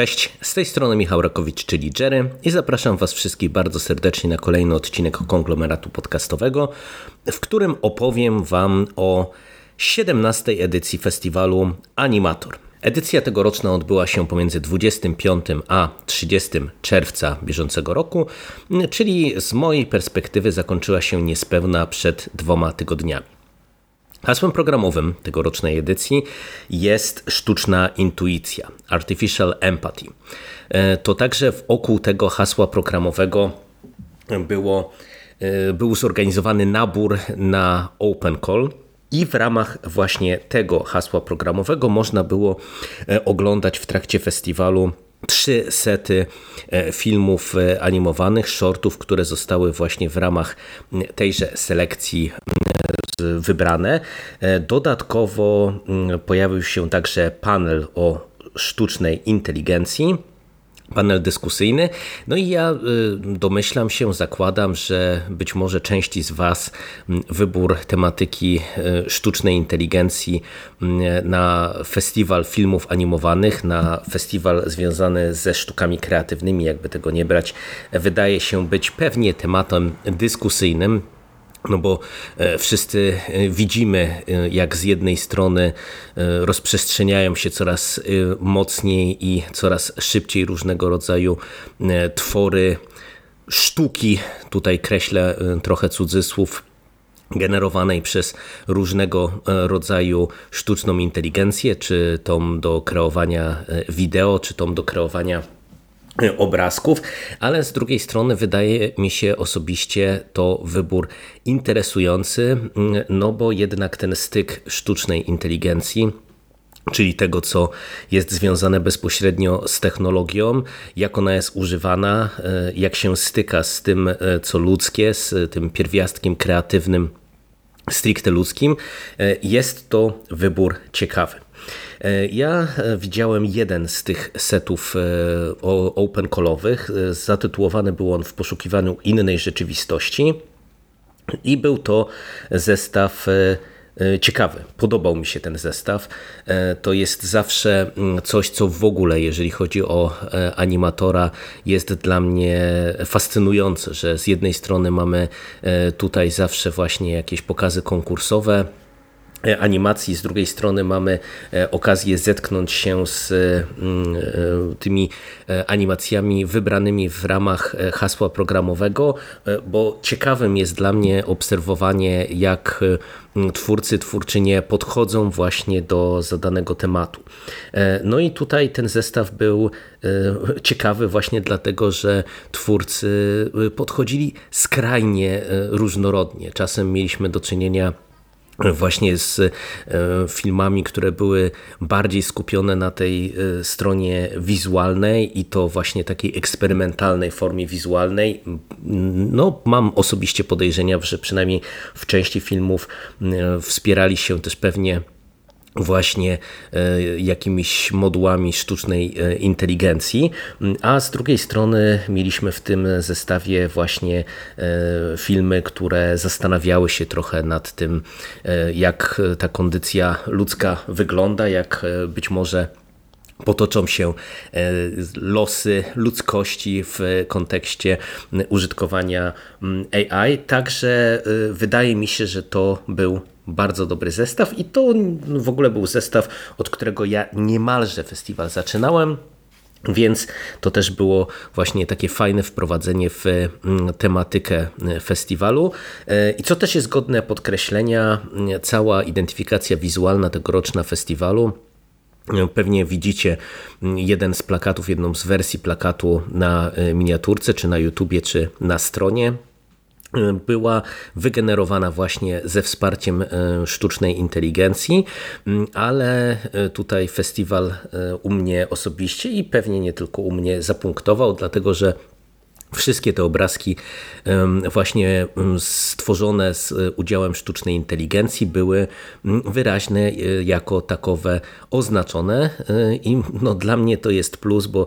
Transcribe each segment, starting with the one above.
Cześć, z tej strony Michał Rakowicz, czyli Jerry i zapraszam Was wszystkich bardzo serdecznie na kolejny odcinek konglomeratu podcastowego, w którym opowiem Wam o 17. edycji festiwalu Animator. Edycja tegoroczna odbyła się pomiędzy 25 a 30 czerwca bieżącego roku, czyli z mojej perspektywy zakończyła się niespełna przed dwoma tygodniami. Hasłem programowym tegorocznej edycji jest sztuczna intuicja, artificial empathy. E, to także wokół tego hasła programowego było, e, był zorganizowany nabór na Open Call, i w ramach właśnie tego hasła programowego można było e, oglądać w trakcie festiwalu trzy sety filmów animowanych, shortów, które zostały właśnie w ramach tejże selekcji wybrane. E, dodatkowo mm, pojawił się także panel o sztucznej inteligencji panel dyskusyjny. No i ja y, domyślam się, zakładam, że być może części z Was mm, wybór tematyki y, sztucznej inteligencji mm, na festiwal filmów animowanych, na festiwal związany ze sztukami kreatywnymi, jakby tego nie brać, wydaje się być pewnie tematem dyskusyjnym. No bo e, wszyscy e, widzimy, e, jak z jednej strony rozprzestrzeniają się coraz mocniej i coraz szybciej różnego rodzaju twory sztuki, tutaj kreślę trochę cudzysłów, generowanej przez różnego rodzaju sztuczną inteligencję, czy tą do kreowania wideo, czy tą do kreowania obrazków, ale z drugiej strony wydaje mi się osobiście to wybór interesujący, no bo jednak ten styk sztucznej inteligencji czyli tego, co jest związane bezpośrednio z technologią, jak ona jest używana, jak się styka z tym, co ludzkie, z tym pierwiastkiem kreatywnym, stricte ludzkim, jest to wybór ciekawy. E, ja e, widziałem jeden z tych setów e, open callowych. Zatytułowany był on w poszukiwaniu innej rzeczywistości i był to zestaw ciekawy. Podobał mi się ten zestaw. To jest zawsze mm, coś, co w ogóle, jeżeli chodzi o animatora, jest dla mnie fascynujące, że z jednej strony mamy tutaj zawsze właśnie jakieś pokazy konkursowe, animacji, z drugiej strony mamy e, okazję zetknąć się z mm, e, tymi animacjami wybranymi w ramach hasła programowego, bo ciekawym jest dla mnie obserwowanie, jak twórcy, twórczynie podchodzą właśnie do zadanego tematu. No i tutaj ten zestaw był ciekawy właśnie dlatego, że twórcy podchodzili skrajnie różnorodnie. Czasem mieliśmy do czynienia właśnie z e, filmami, które były bardziej skupione na tej e, stronie wizualnej i to właśnie takiej eksperymentalnej formie wizualnej. No, mam osobiście podejrzenia, że przynajmniej w części filmów e, wspierali się też pewnie właśnie e, jakimiś modułami sztucznej e, inteligencji, a z drugiej strony mieliśmy w tym zestawie właśnie e, filmy, które zastanawiały się trochę nad tym, jak ta kondycja ludzka wygląda, jak być może potoczą się losy ludzkości w kontekście użytkowania AI. Także wydaje mi się, że to był bardzo dobry zestaw i to w ogóle był zestaw, od którego ja niemalże festiwal zaczynałem. Więc to też było właśnie takie fajne wprowadzenie w mm, tematykę e, festiwalu. E, I co też jest godne podkreślenia, mm, cała identyfikacja wizualna tegoroczna festiwalu. E, pewnie widzicie mm, jeden z plakatów, jedną z wersji plakatu na miniaturce, czy na YouTubie, czy na stronie była wygenerowana właśnie ze wsparciem e, sztucznej inteligencji, mm, ale e, tutaj festiwal e, u mnie osobiście i pewnie nie tylko u mnie zapunktował, dlatego że Wszystkie te obrazki właśnie stworzone z udziałem sztucznej inteligencji były wyraźne jako takowe oznaczone i no dla mnie to jest plus, bo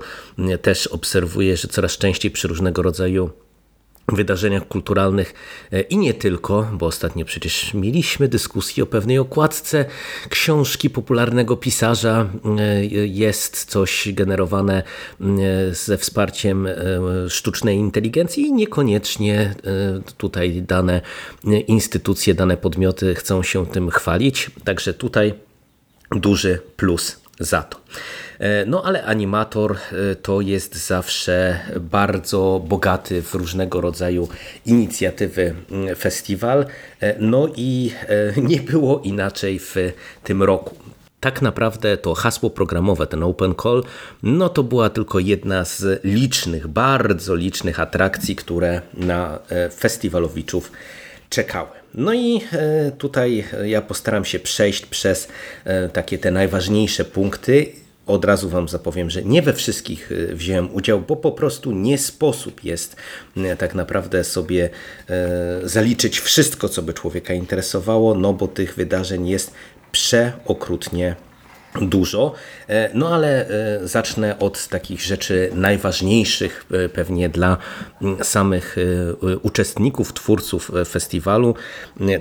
też obserwuję, że coraz częściej przy różnego rodzaju wydarzeniach kulturalnych e, i nie tylko, bo ostatnio przecież mieliśmy dyskusję o pewnej okładce książki popularnego pisarza. E, jest coś generowane e, ze wsparciem sztucznej inteligencji i niekoniecznie tutaj dane instytucje, dane podmioty chcą się tym chwalić. Także tutaj duży plus za to. E, no ale animator e, to jest zawsze bardzo bogaty w różnego rodzaju inicjatywy mm, festiwal. E, no i nie było inaczej w tym roku. Tak naprawdę to hasło programowe, ten Open Call, no to była tylko jedna z licznych, bardzo licznych atrakcji, które na festiwalowiczów czekały. No i tutaj ja postaram się przejść przez takie te najważniejsze punkty od razu Wam zapowiem, że nie we wszystkich y, wziąłem udział, bo po prostu nie sposób jest y, tak naprawdę sobie y, zaliczyć wszystko, co by człowieka interesowało, no bo tych wydarzeń jest przeokrutnie dużo. E, no ale e, zacznę od takich rzeczy najważniejszych e, pewnie dla samych uczestników, twórców festiwalu,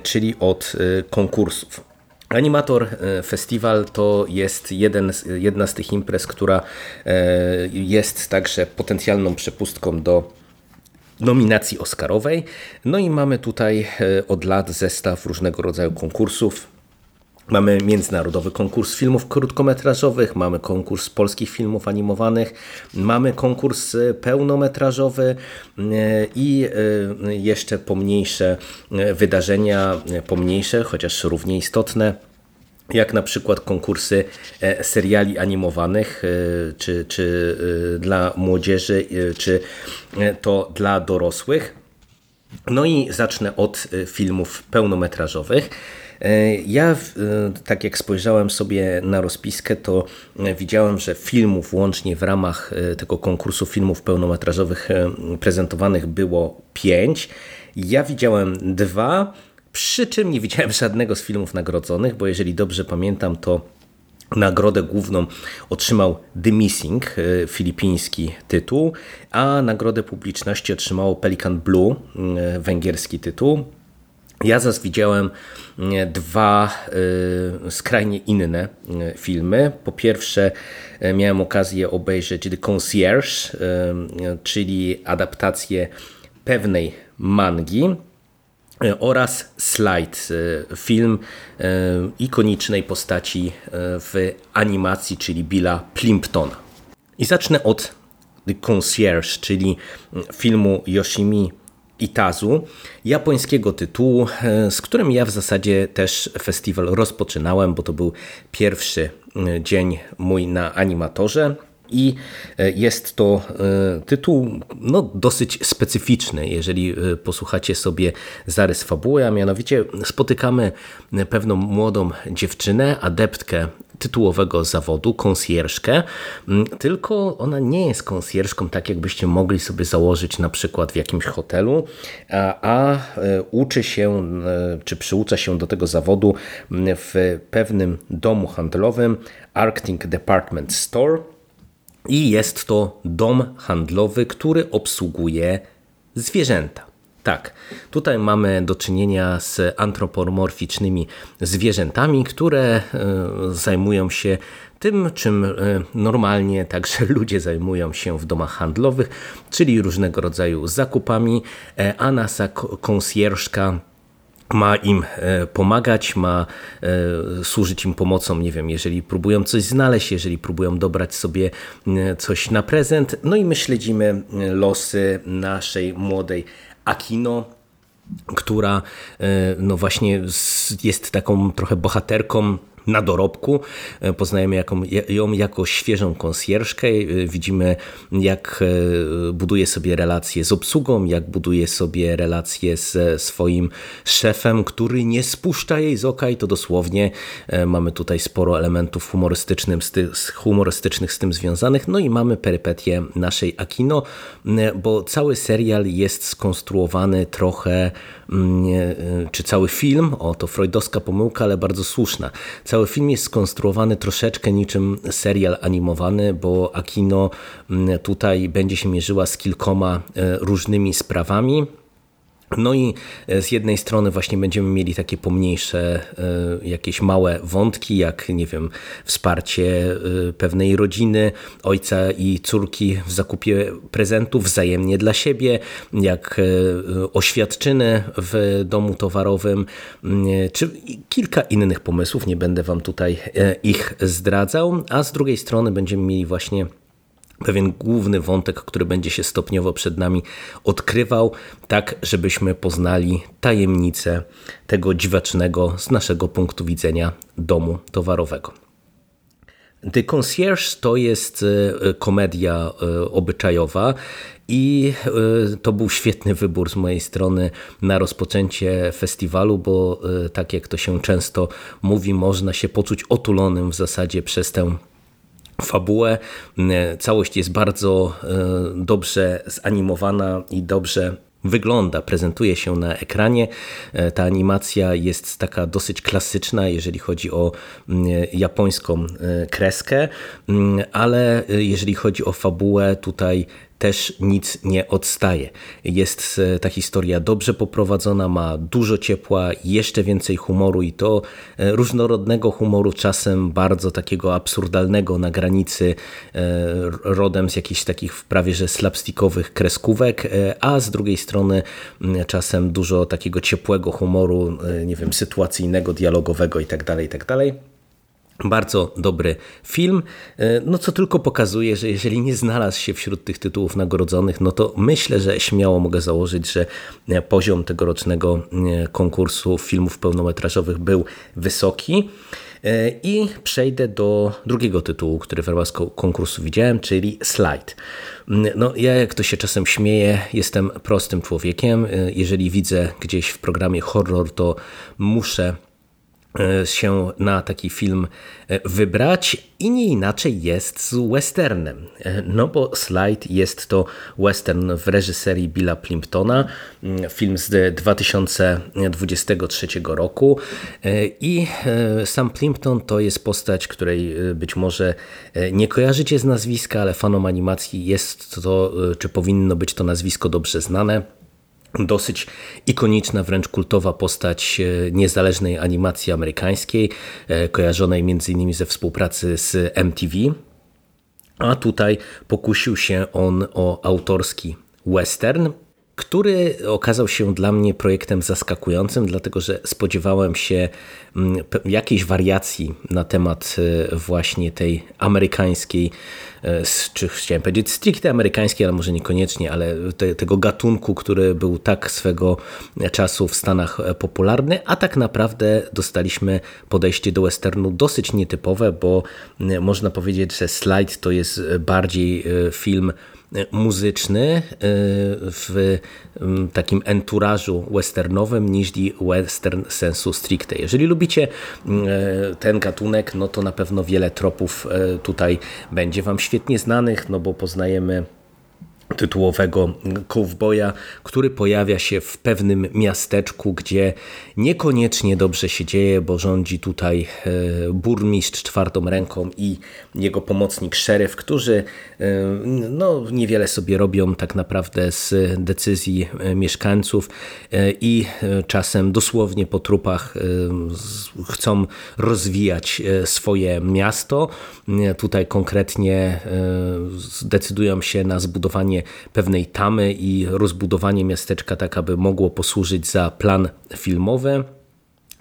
czyli od konkursów. Animator e, Festiwal to jest jeden, jedna z tych imprez, która e, jest także potencjalną przepustką do nominacji Oscarowej. No i mamy tutaj e, od lat zestaw różnego rodzaju konkursów. Mamy międzynarodowy konkurs filmów krótkometrażowych, mamy konkurs polskich filmów animowanych, mamy konkurs pełnometrażowy i jeszcze pomniejsze wydarzenia, pomniejsze, chociaż równie istotne jak na przykład konkursy e, seriali animowanych, e, czy, czy e, dla młodzieży, czy to dla dorosłych. No i zacznę od filmów pełnometrażowych. Ja, tak jak spojrzałem sobie na rozpiskę, to widziałem, że filmów łącznie w ramach tego konkursu filmów pełnometrażowych prezentowanych było pięć. Ja widziałem dwa, przy czym nie widziałem żadnego z filmów nagrodzonych, bo jeżeli dobrze pamiętam, to Nagrodę główną otrzymał The Missing, e, filipiński tytuł, a nagrodę publiczności otrzymało Pelican Blue, e, węgierski tytuł. Ja zaś widziałem e, dwa skrajnie inne filmy. Po pierwsze, miałem okazję obejrzeć The Concierge, czyli adaptację pewnej mangi E, oraz Slide, e, film e, ikonicznej postaci w animacji, czyli Billa Plimptona. I zacznę od The Concierge, czyli filmu Yoshimi Itazu, japońskiego tytułu, z którym ja w zasadzie też festiwal rozpoczynałem, bo to był pierwszy dzień mój na animatorze. I e, jest to e, tytuł no, dosyć specyficzny, jeżeli e, posłuchacie sobie zarys fabuły, a mianowicie spotykamy pewną młodą dziewczynę, adeptkę tytułowego zawodu, konsjerżkę, tylko ona nie jest konsjerżką tak, jakbyście mogli sobie założyć na przykład w jakimś hotelu, a, a uczy się, czy przyucza się do tego zawodu w pewnym domu handlowym Arctic Department Store, i jest to dom handlowy, który obsługuje zwierzęta. Tak, tutaj mamy do czynienia z antropomorficznymi zwierzętami, które e, zajmują się tym, czym e, normalnie także ludzie zajmują się w domach handlowych, czyli różnego rodzaju zakupami, e, a nasa konsjerżka ma im pomagać, ma służyć im pomocą, nie wiem, jeżeli próbują coś znaleźć, jeżeli próbują dobrać sobie coś na prezent. No i my śledzimy losy naszej młodej Akino, która no właśnie jest taką trochę bohaterką na dorobku. E, poznajemy ją jako świeżą konsjerżkę. E, widzimy, jak e, buduje sobie relacje z obsługą, jak buduje sobie relacje ze swoim szefem, który nie spuszcza jej z oka i to dosłownie. Mamy tutaj sporo elementów humorystycznych z tym związanych. No i mamy perypetie naszej Akino, bo cały serial jest skonstruowany trochę, czy cały film, o to freudowska pomyłka, ale bardzo słuszna cały film jest skonstruowany troszeczkę niczym serial animowany, bo Akino tutaj będzie się mierzyła z kilkoma różnymi sprawami no i e, z jednej strony właśnie będziemy mieli takie pomniejsze, e, jakieś małe wątki, jak nie wiem, wsparcie e, pewnej rodziny, ojca i córki w zakupie prezentów wzajemnie dla siebie, jak oświadczyny w domu towarowym, czy kilka innych pomysłów, nie będę wam tutaj ich zdradzał, a z drugiej strony będziemy mieli właśnie pewien główny wątek, który będzie się stopniowo przed nami odkrywał, tak żebyśmy poznali tajemnicę tego dziwacznego z naszego punktu widzenia domu towarowego. The Concierge to jest e, komedia e, obyczajowa i e, to był świetny wybór z mojej strony na rozpoczęcie festiwalu, bo tak jak to się często mówi, można się poczuć otulonym w zasadzie przez tę fabułę. Całość jest bardzo e, dobrze zanimowana i dobrze wygląda, prezentuje się na ekranie. E, ta animacja jest taka dosyć klasyczna, jeżeli chodzi o japońską e, kreskę, ale jeżeli chodzi o fabułę, tutaj też nic nie odstaje. Jest e, ta historia dobrze poprowadzona, ma dużo ciepła, jeszcze więcej humoru i to e, różnorodnego humoru, czasem bardzo takiego absurdalnego na granicy, e, rodem z jakichś takich prawie że slapstickowych kreskówek, a z drugiej strony czasem dużo takiego ciepłego humoru, nie wiem, sytuacyjnego, dialogowego itd. Tak itd. Bardzo dobry film, e, no co tylko pokazuje, że jeżeli nie znalazł się wśród tych tytułów nagrodzonych, no to myślę, że śmiało mogę założyć, że e, poziom tegorocznego e, konkursu filmów pełnometrażowych był wysoki. I przejdę do drugiego tytułu, który w ramach konkursu widziałem, czyli Slide. No, ja, jak to się czasem śmieję, jestem prostym człowiekiem. Jeżeli widzę gdzieś w programie horror, to muszę się na taki film e, wybrać. I nie inaczej jest z westernem. E, no bo Slide jest to western w reżyserii Billa Plimptona, mm, film z 2023 roku. I sam Plimpton to jest postać, której być może nie kojarzycie z nazwiska, ale fanom animacji jest to, czy powinno być to nazwisko dobrze znane dosyć ikoniczna, wręcz kultowa postać e, niezależnej animacji amerykańskiej, e, kojarzonej m.in. ze współpracy z MTV. A tutaj pokusił się on o autorski western, który okazał się dla mnie projektem zaskakującym, dlatego że spodziewałem się mm, jakiejś wariacji na temat e, właśnie tej amerykańskiej, e, czy chciałem powiedzieć stricte amerykańskiej, ale może niekoniecznie, ale te, tego gatunku, który był tak swego czasu w Stanach e, popularny, a tak naprawdę dostaliśmy podejście do westernu dosyć nietypowe, bo można powiedzieć, że Slide to jest bardziej film muzyczny e, w takim enturażu westernowym niż western sensu stricte. Jeżeli lubicie ten gatunek, no to na pewno wiele tropów e, tutaj będzie Wam świetnie znanych, no bo poznajemy tytułowego cowboya, który pojawia się w pewnym miasteczku, gdzie niekoniecznie dobrze się dzieje, bo rządzi tutaj e, burmistrz czwartą ręką i jego pomocnik szeryf, którzy e, no, niewiele sobie robią tak naprawdę z decyzji e, mieszkańców i czasem dosłownie po trupach chcą rozwijać swoje miasto. Tutaj konkretnie zdecydują się na zbudowanie pewnej tamy i rozbudowanie miasteczka tak, aby mogło posłużyć za plan filmowy.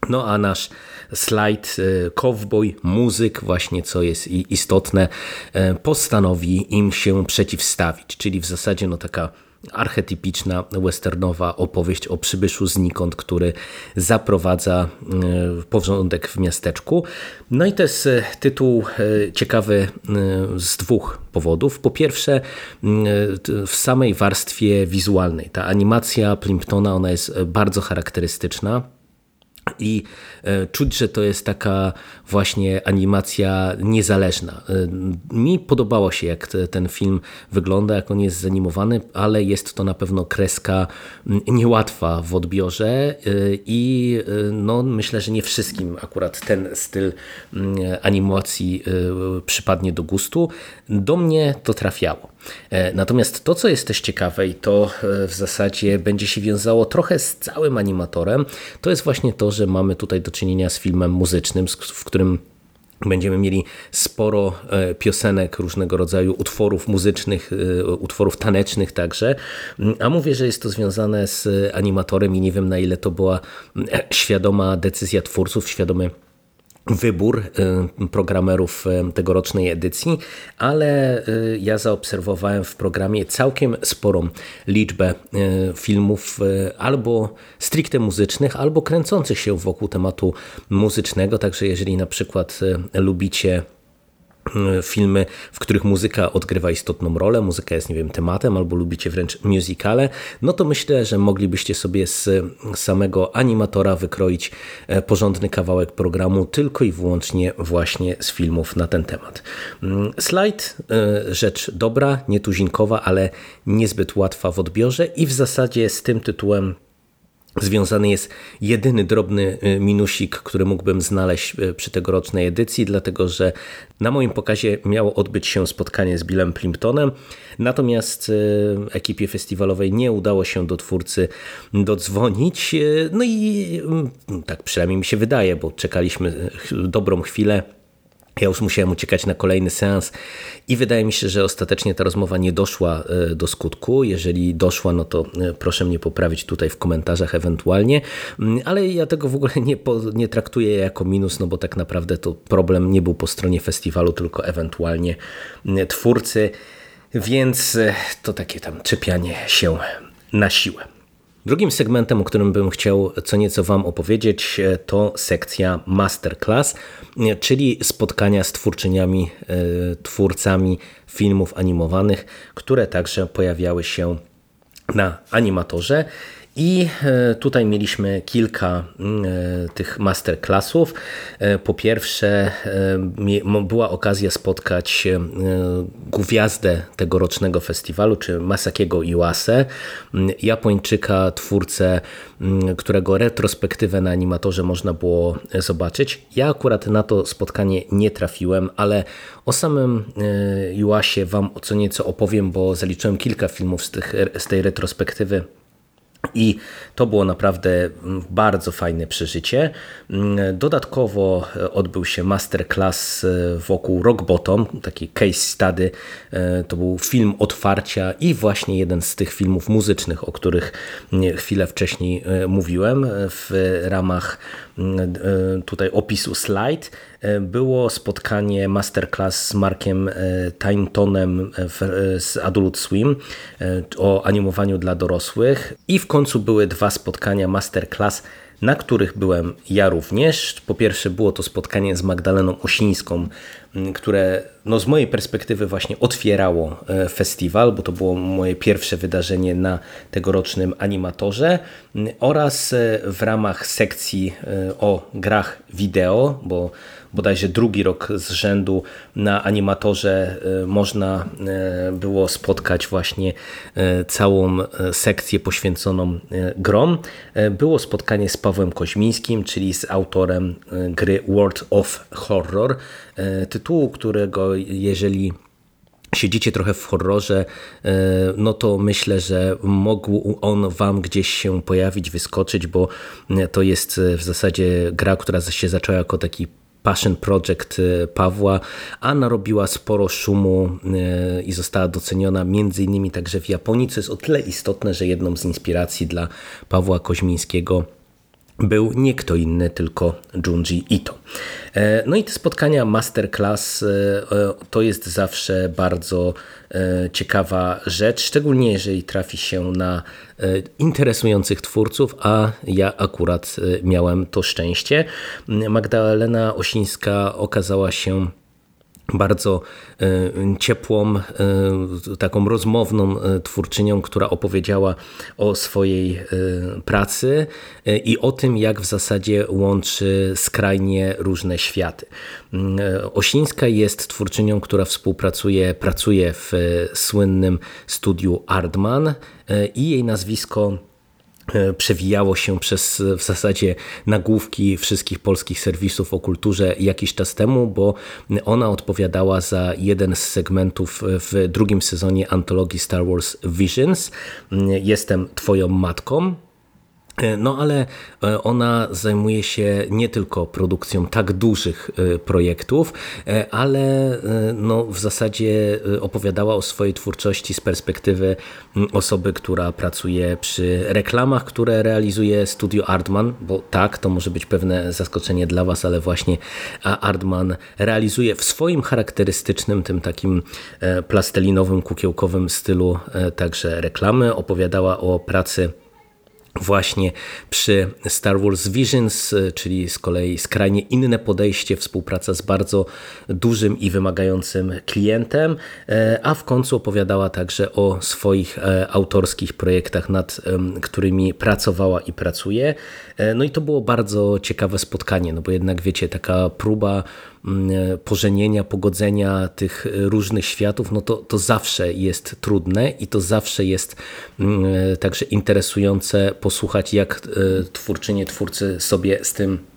No a nasz slajd e, cowboy, muzyk, właśnie co jest istotne, e, postanowi im się przeciwstawić, czyli w zasadzie no taka archetypiczna westernowa opowieść o przybyszu znikąd, który zaprowadza e, porządek w miasteczku. No i to jest e, tytuł e, ciekawy z dwóch powodów. Po pierwsze, w samej warstwie wizualnej. Ta animacja Plimptona ona jest bardzo charakterystyczna. I e, czuć, że to jest taka właśnie animacja niezależna. E, mi podobało się, jak ten film wygląda, jak on jest zanimowany, ale jest to na pewno kreska niełatwa w odbiorze e, i no, myślę, że nie wszystkim akurat ten styl animacji przypadnie do gustu. Do mnie to trafiało. Natomiast to, co jest też ciekawe i to w zasadzie będzie się wiązało trochę z całym animatorem, to jest właśnie to, że mamy tutaj do czynienia z filmem muzycznym, w którym Będziemy mieli sporo e, piosenek, różnego rodzaju utworów muzycznych, e, utworów tanecznych także. A mówię, że jest to związane z animatorem i nie wiem na ile to była e, świadoma decyzja twórców, świadomy wybór y, programerów y, tegorocznej edycji, ale y, ja zaobserwowałem w programie całkiem sporą liczbę filmów albo stricte muzycznych, albo kręcących się wokół tematu muzycznego, także jeżeli na przykład lubicie filmy, w których muzyka odgrywa istotną rolę, muzyka jest, nie wiem, tematem, albo lubicie wręcz musicale, no to myślę, że moglibyście sobie z samego animatora wykroić e, porządny kawałek programu tylko i wyłącznie właśnie z filmów na ten temat. Mm, slajd, e, rzecz dobra, nietuzinkowa, ale niezbyt łatwa w odbiorze i w zasadzie z tym tytułem związany jest jedyny drobny y, minusik, który mógłbym znaleźć y, przy tegorocznej edycji, dlatego że na moim pokazie miało odbyć się spotkanie z Billem Plimptonem, natomiast y, ekipie festiwalowej nie udało się do twórcy dodzwonić. No i mm, tak przynajmniej mi się wydaje, bo czekaliśmy dobrą chwilę ja już musiałem uciekać na kolejny seans i wydaje mi się, że ostatecznie ta rozmowa nie doszła e, do skutku. Jeżeli doszła, no to e, proszę mnie poprawić tutaj w komentarzach ewentualnie, mm, ale ja tego w ogóle nie, nie traktuję jako minus, no bo tak naprawdę to problem nie był po stronie festiwalu, tylko ewentualnie mm, twórcy, więc e, to takie tam czepianie się na siłę. Drugim segmentem, o którym bym chciał co nieco Wam opowiedzieć, e, to sekcja Masterclass, e, czyli spotkania z twórczyniami, e, twórcami filmów animowanych, które także pojawiały się na animatorze. I e, tutaj mieliśmy kilka mm, e, tych masterclassów. E, po pierwsze była okazja spotkać gwiazdę tegorocznego festiwalu, czy Masakiego Iwase, Japończyka, twórcę, którego retrospektywę na animatorze można było zobaczyć. Ja akurat na to spotkanie nie trafiłem, ale o samym Iwasie Wam co nieco opowiem, bo zaliczyłem kilka filmów z, tych, z tej retrospektywy i to było naprawdę bardzo fajne przeżycie. Dodatkowo odbył się masterclass wokół Rock Bottom, taki case study. To był film otwarcia i właśnie jeden z tych filmów muzycznych, o których chwilę wcześniej mówiłem w ramach tutaj opisu slide. Było spotkanie masterclass z Markiem Taintonem z Adult Swim o animowaniu dla dorosłych i w końcu były dwa spotkania masterclass, na których byłem ja również. Po pierwsze było to spotkanie z Magdaleną Osińską, które no z mojej perspektywy właśnie otwierało e, festiwal, bo to było moje pierwsze wydarzenie na tegorocznym animatorze oraz e, w ramach sekcji e, o grach wideo, bo bodajże drugi rok z rzędu na animatorze można było spotkać właśnie całą sekcję poświęconą grom. Było spotkanie z Pawłem Koźmińskim, czyli z autorem gry World of Horror, tytułu, którego jeżeli siedzicie trochę w horrorze, e, no to myślę, że mógł on wam gdzieś się pojawić, wyskoczyć, bo to jest w zasadzie gra, która się zaczęła jako taki passion project e, Pawła, a narobiła sporo szumu e, i została doceniona między innymi także w Japonii, co jest o tyle istotne, że jedną z inspiracji dla Pawła Koźmińskiego był nie kto inny, tylko Junji Ito. E, no i te spotkania masterclass e, e, to jest zawsze bardzo ciekawa rzecz, szczególnie jeżeli trafi się na interesujących twórców, a ja akurat miałem to szczęście. Magdalena Osińska okazała się bardzo ciepłą, taką rozmowną twórczynią, która opowiedziała o swojej pracy i o tym, jak w zasadzie łączy skrajnie różne światy. Osińska jest twórczynią, która współpracuje, pracuje w słynnym studiu Ardman i jej nazwisko E, przewijało się przez w zasadzie nagłówki wszystkich polskich serwisów o kulturze jakiś czas temu, bo ona odpowiadała za jeden z segmentów w drugim sezonie antologii Star Wars Visions. Jestem twoją matką. E, no ale e, ona zajmuje się nie tylko produkcją tak dużych e, projektów, ale no w zasadzie opowiadała o swojej twórczości z perspektywy osoby, która pracuje przy reklamach, które realizuje studio Artman, bo tak, to może być pewne zaskoczenie dla Was, ale właśnie Artman realizuje w swoim charakterystycznym, tym takim plastelinowym, kukiełkowym stylu także reklamy. Opowiadała o pracy właśnie przy Star Wars Visions, czyli z kolei skrajnie inne podejście, współpraca z bardzo dużym i wymagającym klientem, e, a w końcu opowiadała także o swoich e, autorskich projektach, nad którymi pracowała i pracuje. E, no i to było bardzo ciekawe spotkanie, no bo jednak wiecie, taka próba pożenienia, pogodzenia tych różnych światów, no to, to zawsze jest trudne i to zawsze jest mm, także interesujące posłuchać, jak e, twórczynie, twórcy sobie z tym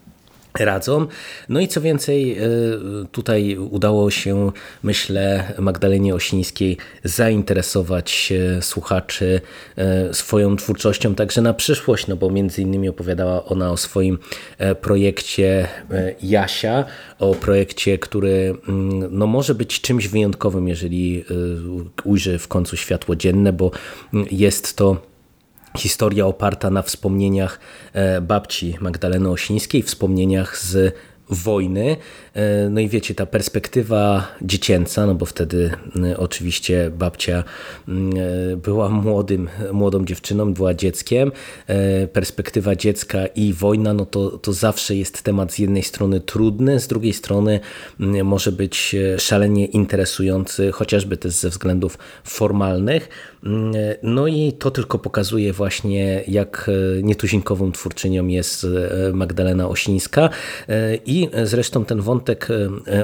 radzą. No i co więcej, e, tutaj udało się, myślę, Magdalenie Osińskiej zainteresować słuchaczy e, swoją twórczością także na przyszłość, no bo między innymi opowiadała ona o swoim e, projekcie Jasia, o projekcie, który mm, no, może być czymś wyjątkowym, jeżeli ujrzy w końcu światło dzienne, bo jest to Historia oparta na wspomnieniach e, babci Magdaleny Osińskiej, wspomnieniach z wojny. E, no i wiecie, ta perspektywa dziecięca, no bo wtedy e, oczywiście babcia była młodym, młodą dziewczyną, była dzieckiem. Perspektywa dziecka i wojna, no to, to zawsze jest temat z jednej strony trudny, z drugiej strony może być szalenie interesujący, chociażby też ze względów formalnych. No i to tylko pokazuje właśnie, jak e, nietuzinkową twórczynią jest e, Magdalena Osińska. E, I zresztą ten wątek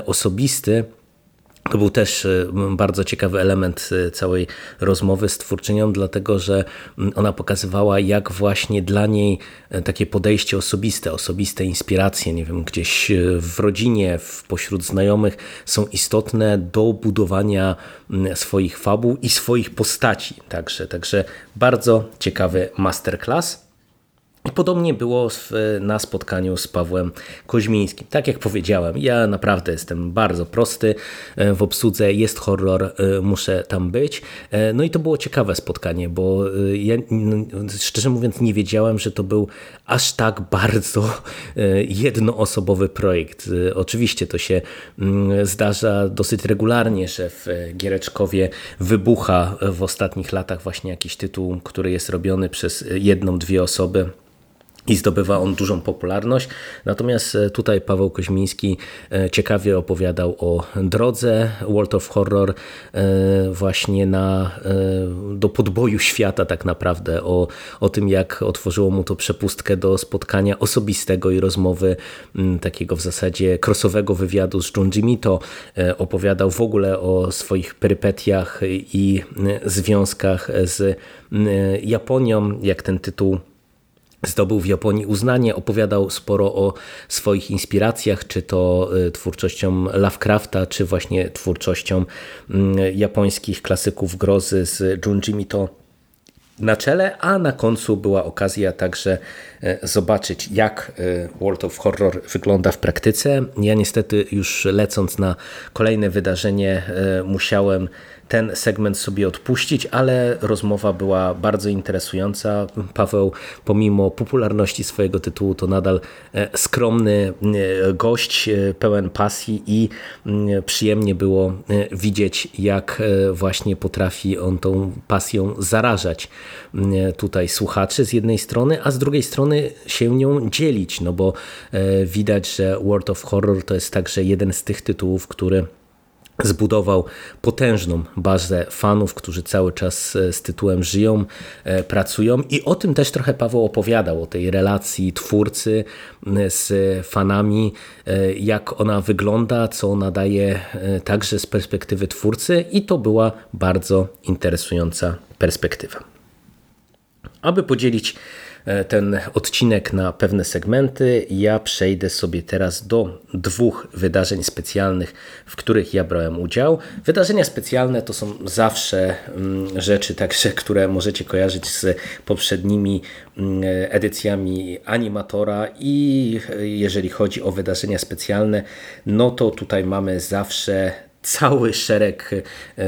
osobisty, to był też bardzo ciekawy element całej rozmowy z twórczynią, dlatego że ona pokazywała, jak właśnie dla niej takie podejście osobiste, osobiste inspiracje, nie wiem, gdzieś w rodzinie, w, pośród znajomych są istotne do budowania swoich fabuł i swoich postaci. Także, także bardzo ciekawy masterclass. Podobnie było na spotkaniu z Pawłem Koźmińskim. Tak jak powiedziałem, ja naprawdę jestem bardzo prosty e, w obsłudze, jest horror, e, muszę tam być. E, no i to było ciekawe spotkanie, bo ja szczerze mówiąc nie wiedziałem, że to był aż tak bardzo jednoosobowy projekt. Oczywiście to się mm, zdarza dosyć regularnie, że w Giereczkowie wybucha w ostatnich latach właśnie jakiś tytuł, który jest robiony przez jedną, dwie osoby i zdobywa on dużą popularność. Natomiast e, tutaj Paweł Koźmiński e, ciekawie opowiadał o drodze World of Horror e, właśnie na, do podboju świata tak naprawdę, o, o tym jak otworzyło mu to przepustkę do spotkania osobistego i rozmowy takiego w zasadzie krosowego wywiadu z Junji Mito. Opowiadał w ogóle o swoich perypetiach i związkach z Japonią, jak ten tytuł Zdobył w Japonii uznanie, opowiadał sporo o swoich inspiracjach, czy to y, twórczością Lovecrafta, czy właśnie twórczością mm, japońskich klasyków grozy z Junji Mito na czele, a na końcu była okazja także e, zobaczyć, jak e, World of Horror wygląda w praktyce. Ja niestety już lecąc na kolejne wydarzenie musiałem ten segment sobie odpuścić, ale rozmowa była bardzo interesująca. Paweł, pomimo popularności swojego tytułu, to nadal skromny gość, pełen pasji i przyjemnie było widzieć, jak właśnie potrafi on tą pasją zarażać tutaj słuchaczy z jednej strony, a z drugiej strony się nią dzielić, no bo e, widać, że World of Horror to jest także jeden z tych tytułów, który zbudował potężną bazę fanów, którzy cały czas e, z tytułem żyją, e, pracują i o tym też trochę Paweł opowiadał, o tej relacji twórcy z fanami, e, jak ona wygląda, co ona daje także z perspektywy twórcy i to była bardzo interesująca perspektywa. Aby podzielić ten odcinek na pewne segmenty. Ja przejdę sobie teraz do dwóch wydarzeń specjalnych, w których ja brałem udział. Wydarzenia specjalne to są zawsze mm, rzeczy, także, które możecie kojarzyć z poprzednimi mm, edycjami animatora i jeżeli chodzi o wydarzenia specjalne, no to tutaj mamy zawsze cały szereg e,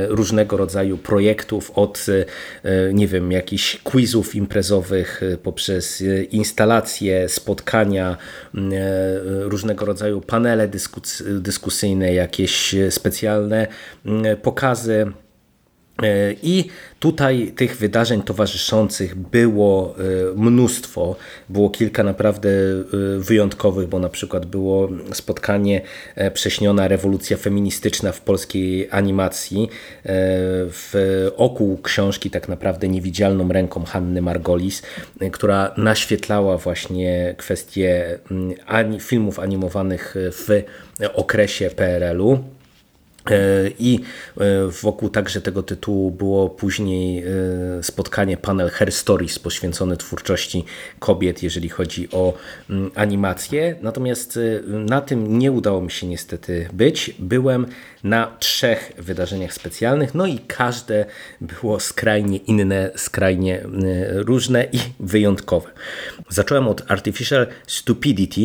różnego rodzaju projektów, od e, nie wiem, jakichś quizów imprezowych, e, poprzez instalacje, spotkania, różnego rodzaju panele dyskusyjne, jakieś specjalne pokazy I tutaj tych wydarzeń towarzyszących było e, mnóstwo. Było kilka naprawdę e, wyjątkowych, bo na przykład było spotkanie Prześniona rewolucja feministyczna w polskiej animacji w oku książki tak naprawdę niewidzialną ręką Hanny Margolis, która naświetlała właśnie kwestie filmów animowanych w okresie PRL-u. E, I e, wokół także tego tytułu było później e, spotkanie panel Her Stories poświęcone twórczości kobiet, jeżeli chodzi o mm, animację. Natomiast na tym nie udało mi się niestety być. Byłem na trzech wydarzeniach specjalnych, no i każde było skrajnie inne, skrajnie różne i wyjątkowe. Zacząłem od Artificial Stupidity,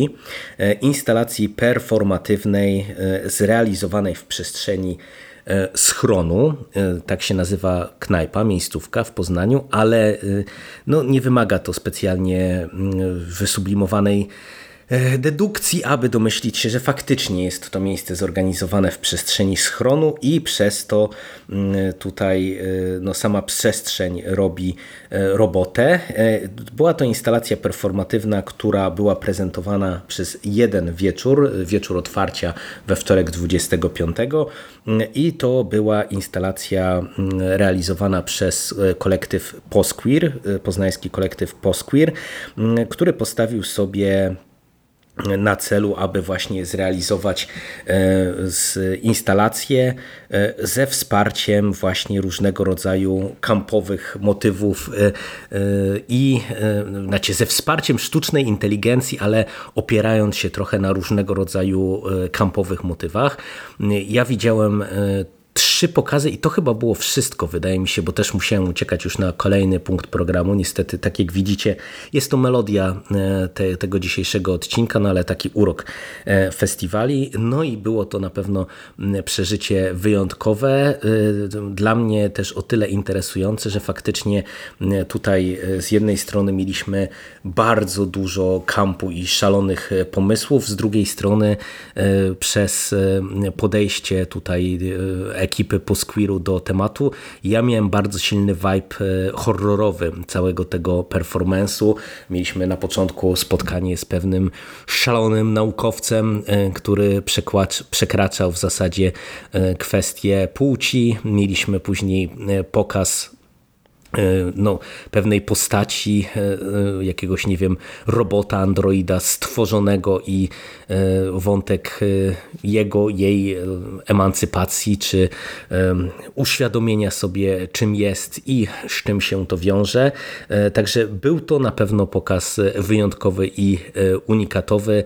instalacji performatywnej zrealizowanej w przestrzeni przestrzeni e, schronu, e, tak się nazywa knajpa, miejscówka w Poznaniu, ale e, no, nie wymaga to specjalnie mm, wysublimowanej dedukcji, aby domyślić się, że faktycznie jest to miejsce zorganizowane w przestrzeni schronu i przez to mm, tutaj e, no, sama przestrzeń robi e, robotę. Była to instalacja performatywna, która była prezentowana przez jeden wieczór, wieczór otwarcia we wtorek 25 mm, i to była instalacja mm, realizowana przez kolektyw Posqueer, poznański kolektyw Posqueer, który postawił sobie na celu, aby właśnie zrealizować e, instalacje e, ze wsparciem właśnie różnego rodzaju kampowych motywów e, i znaczy ze wsparciem sztucznej inteligencji, ale opierając się trochę na różnego rodzaju kampowych motywach. Ja widziałem trzy pokazy i to chyba było wszystko, wydaje mi się, bo też musiałem uciekać już na kolejny punkt programu. Niestety, tak jak widzicie, jest to melodia e, te, tego dzisiejszego odcinka, no ale taki urok e, festiwali. No i było to na pewno przeżycie wyjątkowe. E, dla mnie też o tyle interesujące, że faktycznie tutaj z jednej strony mieliśmy bardzo dużo kampu i szalonych pomysłów, z drugiej strony przez podejście tutaj ekipy Posquiru do tematu. Ja miałem bardzo silny vibe e, horrorowy całego tego performance'u. Mieliśmy na początku spotkanie z pewnym szalonym naukowcem, e, który przekraczał w zasadzie e, kwestie płci. Mieliśmy później pokaz no, pewnej postaci e, e, jakiegoś, nie wiem, robota, androida stworzonego i wątek jego, jej emancypacji, czy uświadomienia sobie, czym jest i z czym się to wiąże. Także był to na pewno pokaz wyjątkowy i unikatowy.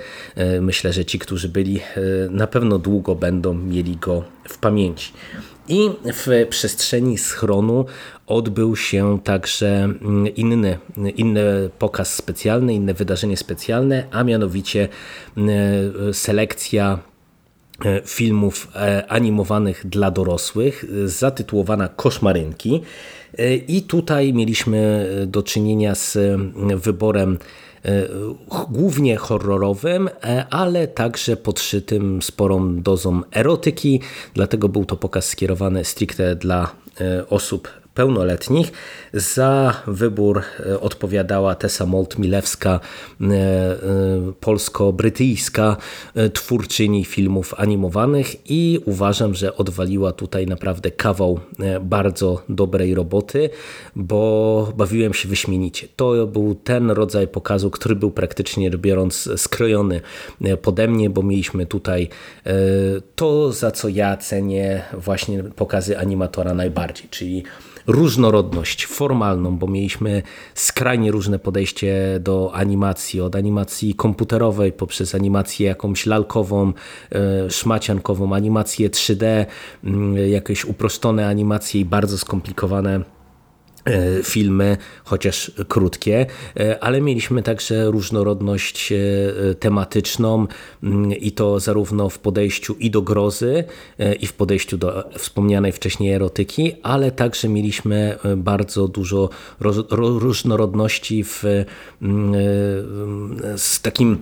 Myślę, że ci, którzy byli, na pewno długo będą mieli go w pamięci. I w przestrzeni schronu odbył się także mm, inny, inny pokaz specjalny, inne wydarzenie specjalne, a mianowicie mm, selekcja e, filmów e, animowanych dla dorosłych zatytułowana Koszmarynki. E, I tutaj mieliśmy do czynienia z mm, wyborem głównie horrorowym, ale także podszytym sporą dozą erotyki, dlatego był to pokaz skierowany stricte dla osób pełnoletnich. Za wybór odpowiadała Tessa Molt-Milewska, polsko-brytyjska twórczyni filmów animowanych i uważam, że odwaliła tutaj naprawdę kawał bardzo dobrej roboty, bo bawiłem się wyśmienicie. To był ten rodzaj pokazu, który był praktycznie biorąc skrojony pode mnie, bo mieliśmy tutaj to, za co ja cenię właśnie pokazy animatora najbardziej, czyli różnorodność formalną, bo mieliśmy skrajnie różne podejście do animacji, od animacji komputerowej poprzez animację jakąś lalkową, e, szmaciankową, animację 3D, jakieś uproszczone animacje i bardzo skomplikowane filmy, chociaż krótkie, e, ale mieliśmy także różnorodność e, tematyczną mm, i to zarówno w podejściu i do grozy, i w podejściu do wspomnianej wcześniej erotyki, ale także mieliśmy bardzo dużo różnorodności w, mm, z takim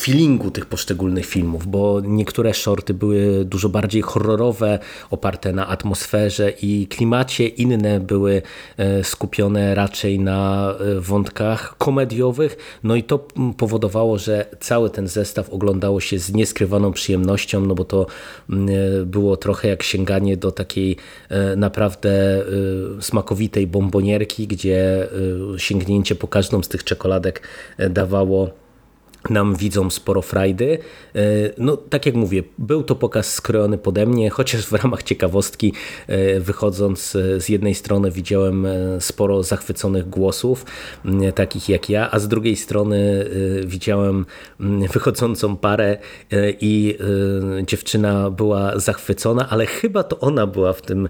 feelingu tych poszczególnych filmów, bo niektóre shorty były dużo bardziej horrorowe, oparte na atmosferze i klimacie, inne były e, skupione raczej na e, wątkach komediowych, no i to powodowało, że cały ten zestaw oglądało się z nieskrywaną przyjemnością, no bo to e, było trochę jak sięganie do takiej naprawdę smakowitej bombonierki, gdzie sięgnięcie po każdą z tych czekoladek dawało nam widzą sporo frajdy. E, no tak jak mówię, był to pokaz skrojony pode mnie, chociaż w ramach ciekawostki e, wychodząc e, z jednej strony widziałem sporo zachwyconych głosów, takich jak ja, a z drugiej strony widziałem wychodzącą parę i dziewczyna była zachwycona, ale chyba to ona była w, tym,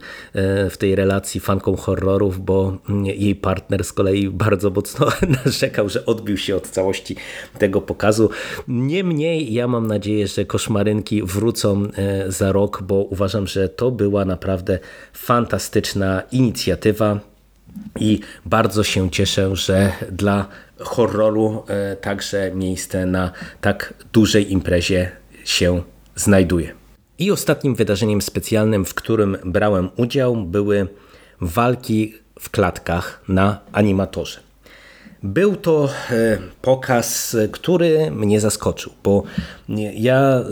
w tej relacji fanką horrorów, bo jej partner z kolei bardzo mocno narzekał, że odbił się od całości tego pokazu pokazu. Niemniej ja mam nadzieję, że koszmarynki wrócą e, za rok, bo uważam, że to była naprawdę fantastyczna inicjatywa i bardzo się cieszę, że dla horroru e, także miejsce na tak dużej imprezie się znajduje. I ostatnim wydarzeniem specjalnym, w którym brałem udział, były walki w klatkach na animatorze. Był to e, pokaz, który mnie zaskoczył, bo ja e,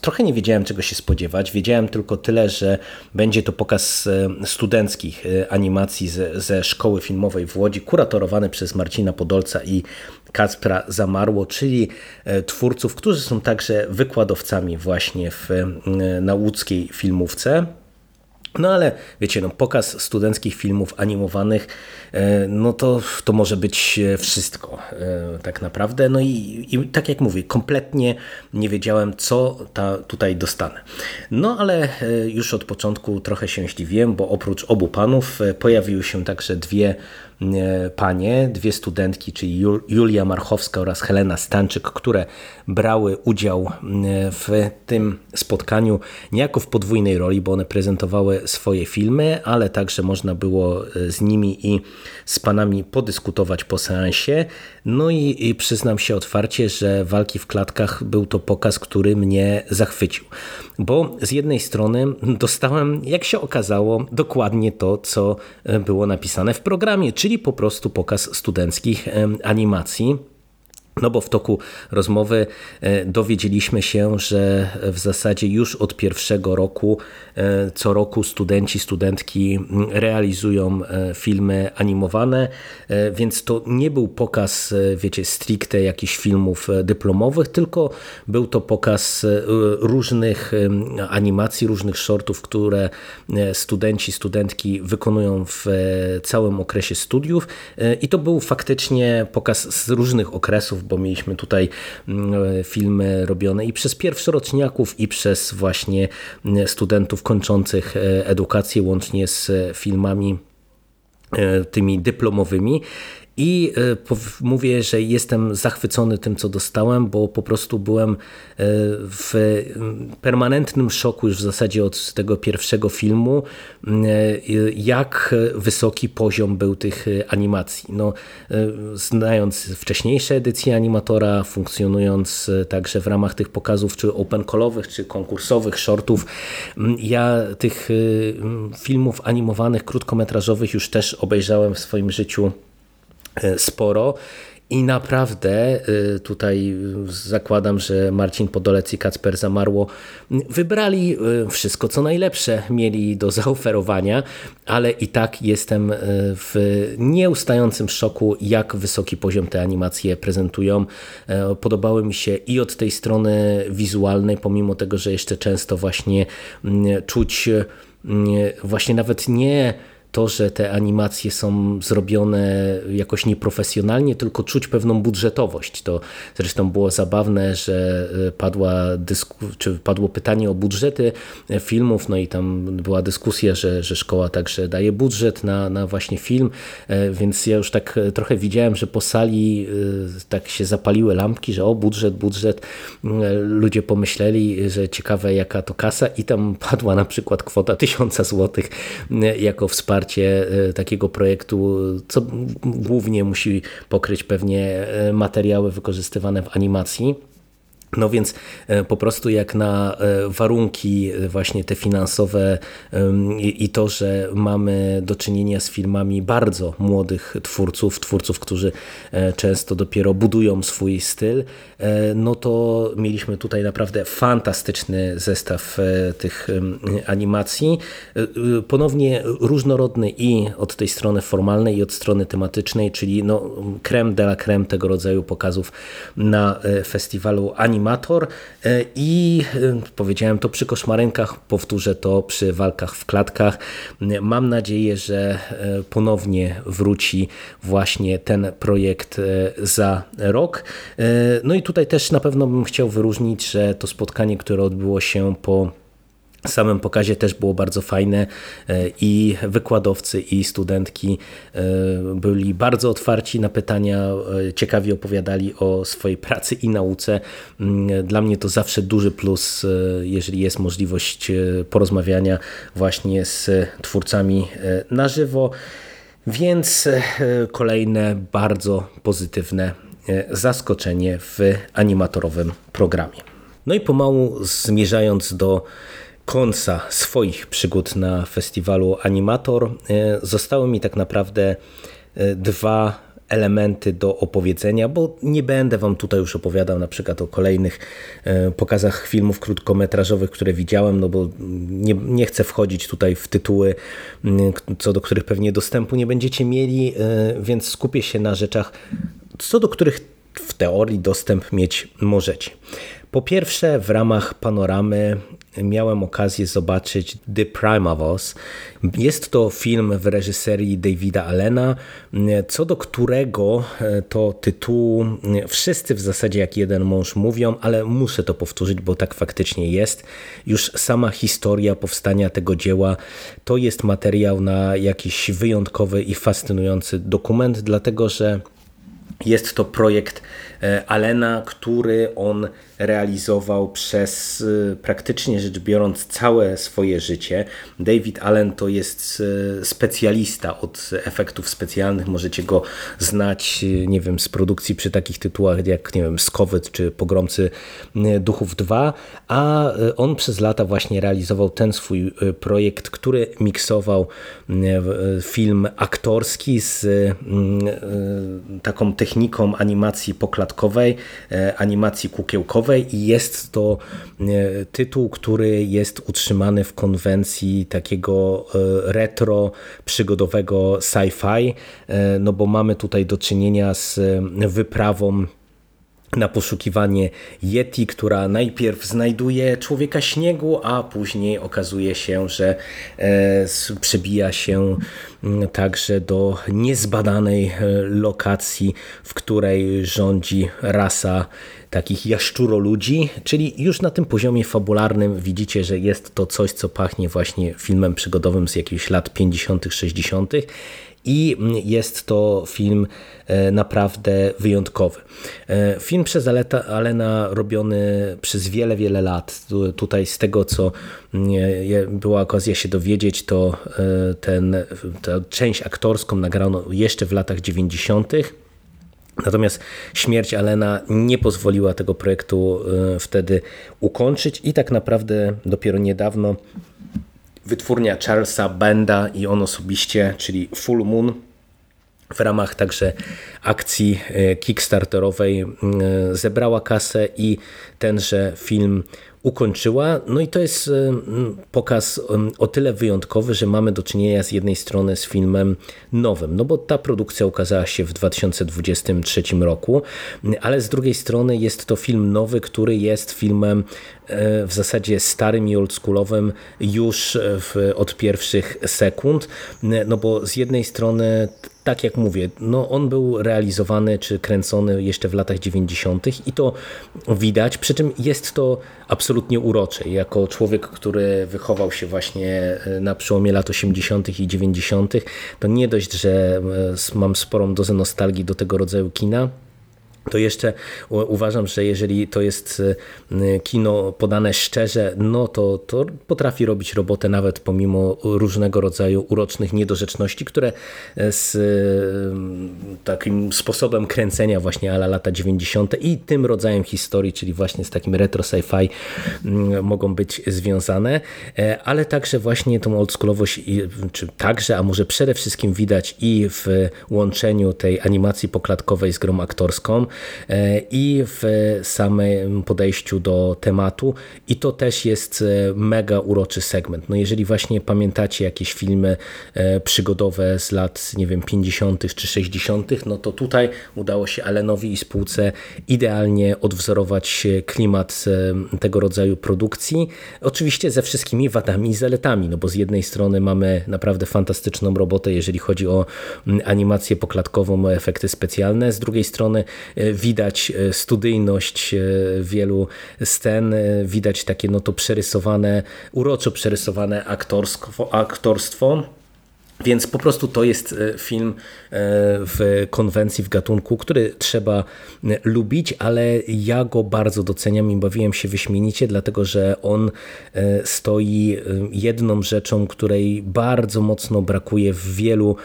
trochę nie wiedziałem czego się spodziewać. Wiedziałem tylko tyle, że będzie to pokaz e, studenckich animacji ze, ze szkoły filmowej w Łodzi, kuratorowany przez Marcina Podolca i Kacpra Zamarło, czyli twórców, którzy są także wykładowcami właśnie w, na łódzkiej filmówce. No ale wiecie, no, pokaz studenckich filmów animowanych, e, no to, to może być e, wszystko e, tak naprawdę. No i, i tak jak mówię, kompletnie nie wiedziałem, co ta, tutaj dostanę. No ale już od początku trochę się zdziwiłem, bo oprócz obu panów pojawiły się także dwie panie, dwie studentki, czyli Julia Marchowska oraz Helena Stanczyk, które brały udział e, w tym spotkaniu niejako w podwójnej roli, bo one prezentowały swoje filmy, ale także można było e, z nimi i z panami podyskutować po seansie. No i, i przyznam się otwarcie, że walki w klatkach był to pokaz, który mnie zachwycił. Bo z jednej strony dostałem, jak się okazało, dokładnie to, co było napisane w programie, czyli po prostu pokaz studenckich animacji no bo w toku rozmowy e, dowiedzieliśmy się, że w zasadzie już od pierwszego roku e, co roku studenci, studentki realizują e, filmy animowane, więc to nie był pokaz, wiecie, stricte jakichś filmów dyplomowych, tylko był to pokaz różnych animacji, różnych shortów, które studenci, studentki wykonują w całym okresie studiów i to był faktycznie pokaz z różnych okresów, bo mieliśmy tutaj mm, filmy robione i przez pierwszoroczniaków, i przez właśnie mm, studentów kończących e, edukację, łącznie z filmami e, tymi dyplomowymi I mówię, że jestem zachwycony tym, co dostałem, bo po prostu byłem w permanentnym szoku już w zasadzie od tego pierwszego filmu, jak wysoki poziom był tych animacji. No, znając wcześniejsze edycje animatora, funkcjonując także w ramach tych pokazów, czy open callowych, czy konkursowych, shortów, ja tych filmów animowanych, krótkometrażowych już też obejrzałem w swoim życiu e, sporo. I naprawdę y, tutaj zakładam, że Marcin Podolec i Kacper Zamarło wybrali y, wszystko, co najlepsze mieli do zaoferowania, ale i tak jestem w nieustającym szoku, jak wysoki poziom te animacje prezentują. E, podobały mi się i od tej strony wizualnej, pomimo tego, że jeszcze często właśnie mm, czuć właśnie nawet nie to, że te animacje są zrobione jakoś nieprofesjonalnie, tylko czuć pewną budżetowość. To zresztą było zabawne, że e, padła czy padło pytanie o budżety filmów, no i tam była dyskusja, że, że szkoła także daje budżet na, na właśnie film, e, więc ja już tak trochę widziałem, że po sali e, tak się zapaliły lampki, że o budżet, budżet. Ludzie pomyśleli, że ciekawe jaka to kasa i tam padła na przykład kwota tysiąca złotych jako wsparcie wsparcie e, takiego projektu, co głównie musi pokryć pewnie e, materiały wykorzystywane w animacji. No więc e, po prostu jak na e, warunki e, właśnie te finansowe i to, że mamy do czynienia z filmami bardzo młodych twórców, twórców, którzy często dopiero budują swój styl, no to mieliśmy tutaj naprawdę fantastyczny zestaw tych animacji. Ponownie różnorodny i od tej strony formalnej i od strony tematycznej, czyli no creme de la creme tego rodzaju pokazów na festiwalu animacji animator e, i e, powiedziałem to przy koszmarenkach, powtórzę to przy walkach w klatkach. Mam nadzieję, że e, ponownie wróci właśnie ten projekt za rok. No i tutaj też na pewno bym chciał wyróżnić, że to spotkanie, które odbyło się po samym pokazie też było bardzo fajne e, i wykładowcy i studentki e, byli bardzo otwarci na pytania, e, ciekawie opowiadali o swojej pracy i nauce. Mm, dla mnie to zawsze duży plus, jeżeli jest możliwość porozmawiania właśnie z twórcami na żywo. Więc kolejne bardzo pozytywne zaskoczenie w animatorowym programie. No i pomału zmierzając do końca swoich przygód na festiwalu Animator e, zostały mi tak naprawdę e, dwa elementy do opowiedzenia, bo nie będę Wam tutaj już opowiadał na przykład o kolejnych e, pokazach filmów krótkometrażowych, które widziałem, no bo nie, nie chcę wchodzić tutaj w tytuły, co do których pewnie dostępu nie będziecie mieli, więc skupię się na rzeczach, co do których w teorii dostęp mieć możecie. Po pierwsze, w ramach panoramy miałem okazję zobaczyć The Primavals. Jest to film w reżyserii Davida Allena, co do którego e, to tytułu wszyscy w zasadzie jak jeden mąż mówią, ale muszę to powtórzyć, bo tak faktycznie jest. Już sama historia powstania tego dzieła to jest materiał na jakiś wyjątkowy i fascynujący dokument, dlatego że jest to projekt e, Alena, który on realizował przez e, praktycznie rzecz biorąc całe swoje życie. David Allen to jest e, specjalista od efektów specjalnych. Możecie go znać, nie wiem, z produkcji przy takich tytułach jak, nie wiem, Skowyt czy Pogromcy Duchów 2, a on przez lata właśnie realizował ten swój projekt, który miksował film aktorski z taką techniką animacji poklatkowej, animacji kukiełkowej i jest to e, tytuł, który jest utrzymany w konwencji takiego e, retro przygodowego sci-fi, no bo mamy tutaj do czynienia z wyprawą na poszukiwanie Yeti, która najpierw znajduje człowieka śniegu, a później okazuje się, że e, przebija się mm, także do niezbadanej e, lokacji, w której rządzi rasa takich jaszczuroludzi, czyli już na tym poziomie fabularnym widzicie, że jest to coś, co pachnie właśnie filmem przygodowym z jakichś lat 50., 60. i jest to film naprawdę wyjątkowy. Film przez Alena robiony przez wiele, wiele lat. Tutaj z tego, co była okazja się dowiedzieć, to ten, tę część aktorską nagrano jeszcze w latach 90. Natomiast śmierć Alena nie pozwoliła tego projektu e, wtedy ukończyć i tak naprawdę dopiero niedawno wytwórnia Charlesa Benda i on osobiście, czyli Full Moon, w ramach także akcji e, kickstarterowej e, zebrała kasę i tenże film ukończyła. No i to jest pokaz o tyle wyjątkowy, że mamy do czynienia z jednej strony z filmem nowym, no bo ta produkcja ukazała się w 2023 roku, ale z drugiej strony jest to film nowy, który jest filmem e, w zasadzie starym i oldschoolowym już w, od pierwszych sekund, no bo z jednej strony tak jak mówię, no on był realizowany czy kręcony jeszcze w latach 90. i to widać, przy czym jest to absolutnie urocze. Jako człowiek, który wychował się właśnie e, na przełomie lat 80. i 90., to nie dość, że e, mam sporą dozę nostalgii do tego rodzaju kina, to jeszcze uważam, że jeżeli to jest e, kino podane szczerze, no to, to potrafi robić robotę nawet pomimo różnego rodzaju urocznych niedorzeczności, które e, z e, takim sposobem kręcenia właśnie ala lata 90. i tym rodzajem historii, czyli właśnie z takim retro sci-fi mogą być związane, ale także właśnie tą oldschoolowość, czy także, a może przede wszystkim widać i w łączeniu tej animacji poklatkowej z grą aktorską, i w samym podejściu do tematu i to też jest e, mega uroczy segment. No jeżeli właśnie pamiętacie jakieś filmy e, przygodowe z lat, nie wiem, 50. czy 60., no to tutaj udało się Alenowi i spółce idealnie odwzorować klimat tego rodzaju produkcji. Oczywiście ze wszystkimi wadami i zaletami, no bo z jednej strony mamy naprawdę fantastyczną robotę, jeżeli chodzi o animację poklatkową, efekty specjalne, z drugiej strony widać e, studyjność e, wielu scen, e, widać takie no to przerysowane, uroczo przerysowane aktorstwo, aktorstwo więc po prostu to jest e, film e, w konwencji, w gatunku, który trzeba e, lubić, ale ja go bardzo doceniam i bawiłem się wyśmienicie, dlatego że on stoi jedną rzeczą, której bardzo mocno brakuje w wielu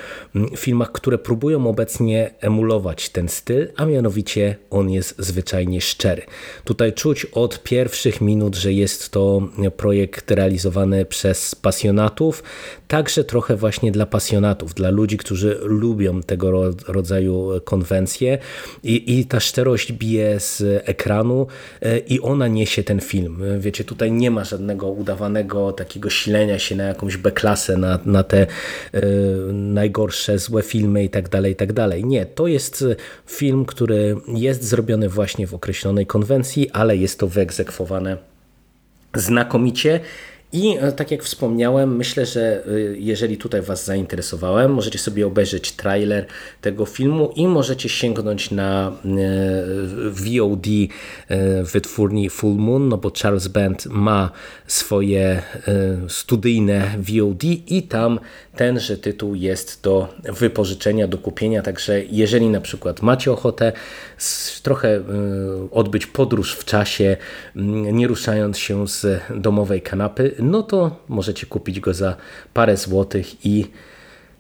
filmach, które próbują obecnie emulować ten styl, a mianowicie on jest zwyczajnie szczery. Tutaj czuć od pierwszych minut, że jest to projekt realizowany przez pasjonatów, także trochę właśnie dla pasjonatów, dla ludzi, którzy lubią tego rodzaju konwencje i, i ta szczerość bije z ekranu e, i ona niesie ten film. Wiecie, tutaj nie ma żadnego udawanego takiego silenia się na jakąś B-klasę, na, na te e, najgorsze, złe filmy i tak dalej, i tak dalej. Nie, to jest film, który jest zrobiony właśnie w określonej konwencji, ale jest to wyegzekwowane znakomicie i e, tak jak wspomniałem, myślę, że e, jeżeli tutaj Was zainteresowałem, możecie sobie obejrzeć trailer tego filmu i możecie sięgnąć na e, VOD wytwórni Full Moon, no bo Charles Band ma swoje studyjne VOD i tam tenże tytuł jest do wypożyczenia, do kupienia, także jeżeli na przykład macie ochotę trochę odbyć podróż w czasie, nie ruszając się z domowej kanapy, no to możecie kupić go za parę złotych i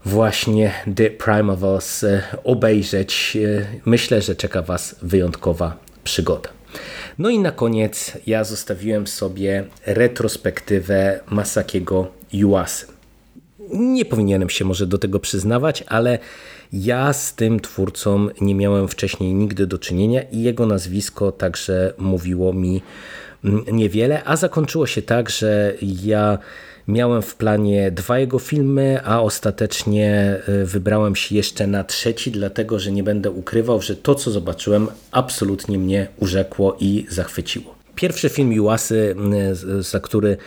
właśnie The Primavals e, obejrzeć. E, myślę, że czeka Was wyjątkowa przygoda. No i na koniec ja zostawiłem sobie retrospektywę Masakiego Yuasy. Nie powinienem się może do tego przyznawać, ale ja z tym twórcą nie miałem wcześniej nigdy do czynienia i jego nazwisko także mówiło mi niewiele, a zakończyło się tak, że ja miałem w planie dwa jego filmy, a ostatecznie e, wybrałem się jeszcze na trzeci, dlatego że nie będę ukrywał, że to co zobaczyłem absolutnie mnie urzekło i zachwyciło. Pierwszy film Iwasy, za który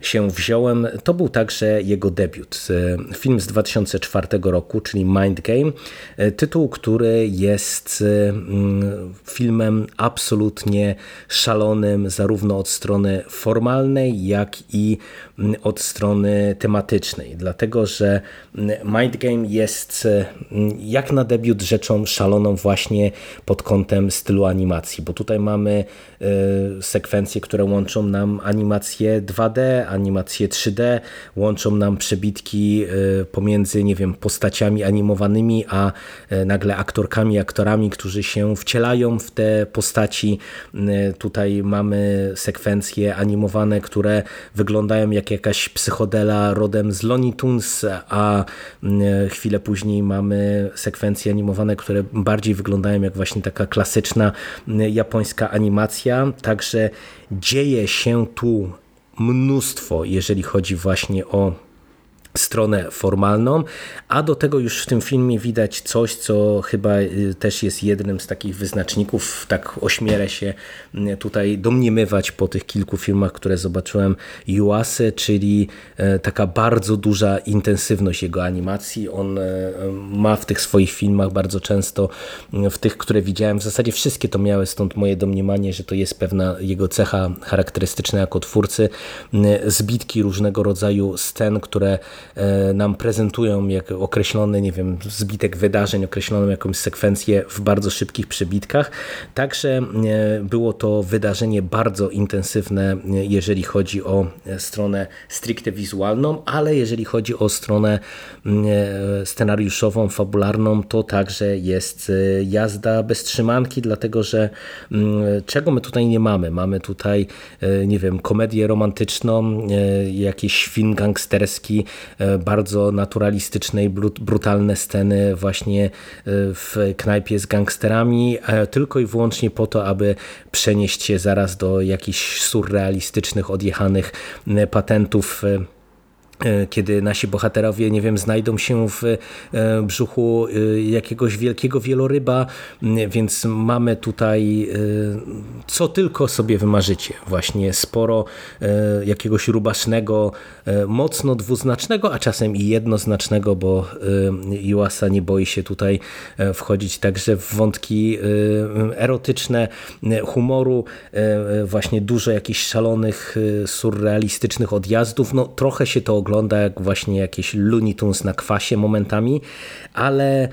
się wziąłem, to był także jego debiut. Film z 2004 roku, czyli Mind Game. Tytuł, który jest filmem absolutnie szalonym, zarówno od strony formalnej, jak i od strony tematycznej. Dlatego, że Mind Game jest jak na debiut rzeczą szaloną właśnie pod kątem stylu animacji, bo tutaj mamy sekwencje, które łączą nam animację 2D, animację 3D, łączą nam przebitki e, pomiędzy, nie wiem, postaciami animowanymi, a e, nagle aktorkami, aktorami, którzy się wcielają w te postaci. E, tutaj mamy sekwencje animowane, które wyglądają jak jakaś psychodela rodem z Looney Tunes, a chwilę później mamy sekwencje animowane, które bardziej wyglądają jak właśnie taka klasyczna japońska animacja. Także dzieje się tu mnóstwo, jeżeli chodzi właśnie o stronę formalną, a do tego już w tym filmie widać coś, co chyba y, też jest jednym z takich wyznaczników, tak ośmielę się y, tutaj domniemywać po tych kilku filmach, które zobaczyłem Yuasy, czyli y, taka bardzo duża intensywność jego animacji. On ma w tych swoich filmach bardzo często, w tych, które widziałem, w zasadzie wszystkie to miały, stąd moje domniemanie, że to jest pewna jego cecha charakterystyczna jako twórcy, zbitki różnego rodzaju scen, które E, nam prezentują jak określony, nie wiem, zbitek wydarzeń, określoną jakąś sekwencję w bardzo szybkich przebitkach. Także e, było to wydarzenie bardzo intensywne, e, jeżeli chodzi o stronę stricte wizualną, ale jeżeli chodzi o stronę scenariuszową, fabularną, to także jest jazda bez trzymanki, dlatego że czego my tutaj nie mamy? Mamy tutaj, nie wiem, komedię romantyczną, jakiś film gangsterski, E, bardzo naturalistyczne i brutalne sceny właśnie e, w knajpie z gangsterami, e, tylko i wyłącznie po to, aby przenieść się zaraz do jakichś surrealistycznych, odjechanych patentów E, kiedy nasi bohaterowie, nie wiem, znajdą się w e, brzuchu e, jakiegoś wielkiego wieloryba, więc mamy tutaj co tylko sobie wymarzycie. Właśnie sporo jakiegoś rubasznego, mocno dwuznacznego, a czasem i jednoznacznego, bo Iwasa nie boi się tutaj wchodzić także w wątki erotyczne, humoru, właśnie dużo jakichś szalonych, surrealistycznych odjazdów. No trochę się to ogląda wygląda jak właśnie jakieś Looney Tunes na kwasie momentami, ale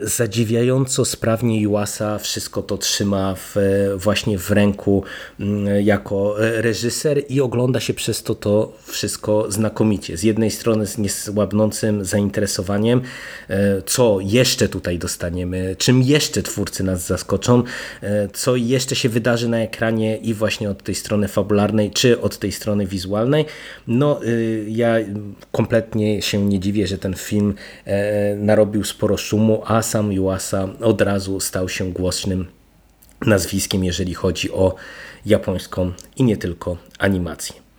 zadziwiająco sprawnie Iwasa wszystko to trzyma w, właśnie w ręku mm, jako reżyser i ogląda się przez to to wszystko znakomicie. Z jednej strony z niesłabnącym zainteresowaniem, e, co jeszcze tutaj dostaniemy, czym jeszcze twórcy nas zaskoczą, e, co jeszcze się wydarzy na ekranie i właśnie od tej strony fabularnej, czy od tej strony wizualnej. No ja kompletnie się nie dziwię, że ten film narobił sporo szumu, a sam Yuasa od razu stał się głośnym nazwiskiem, jeżeli chodzi o japońską i nie tylko animację.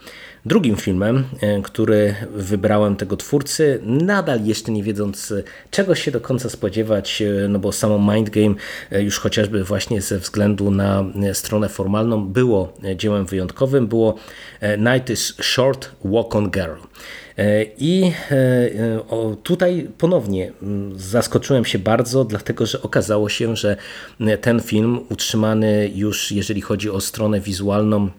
Drugim filmem, e, który wybrałem tego twórcy, nadal jeszcze nie wiedząc czego się do końca spodziewać, e, no bo samo Mind Game e, już chociażby właśnie ze względu na stronę formalną było dziełem wyjątkowym, było Night is Short, Walk on Girl. I tutaj ponownie mm, zaskoczyłem się bardzo, dlatego że okazało się, że ten film utrzymany już jeżeli chodzi o stronę wizualną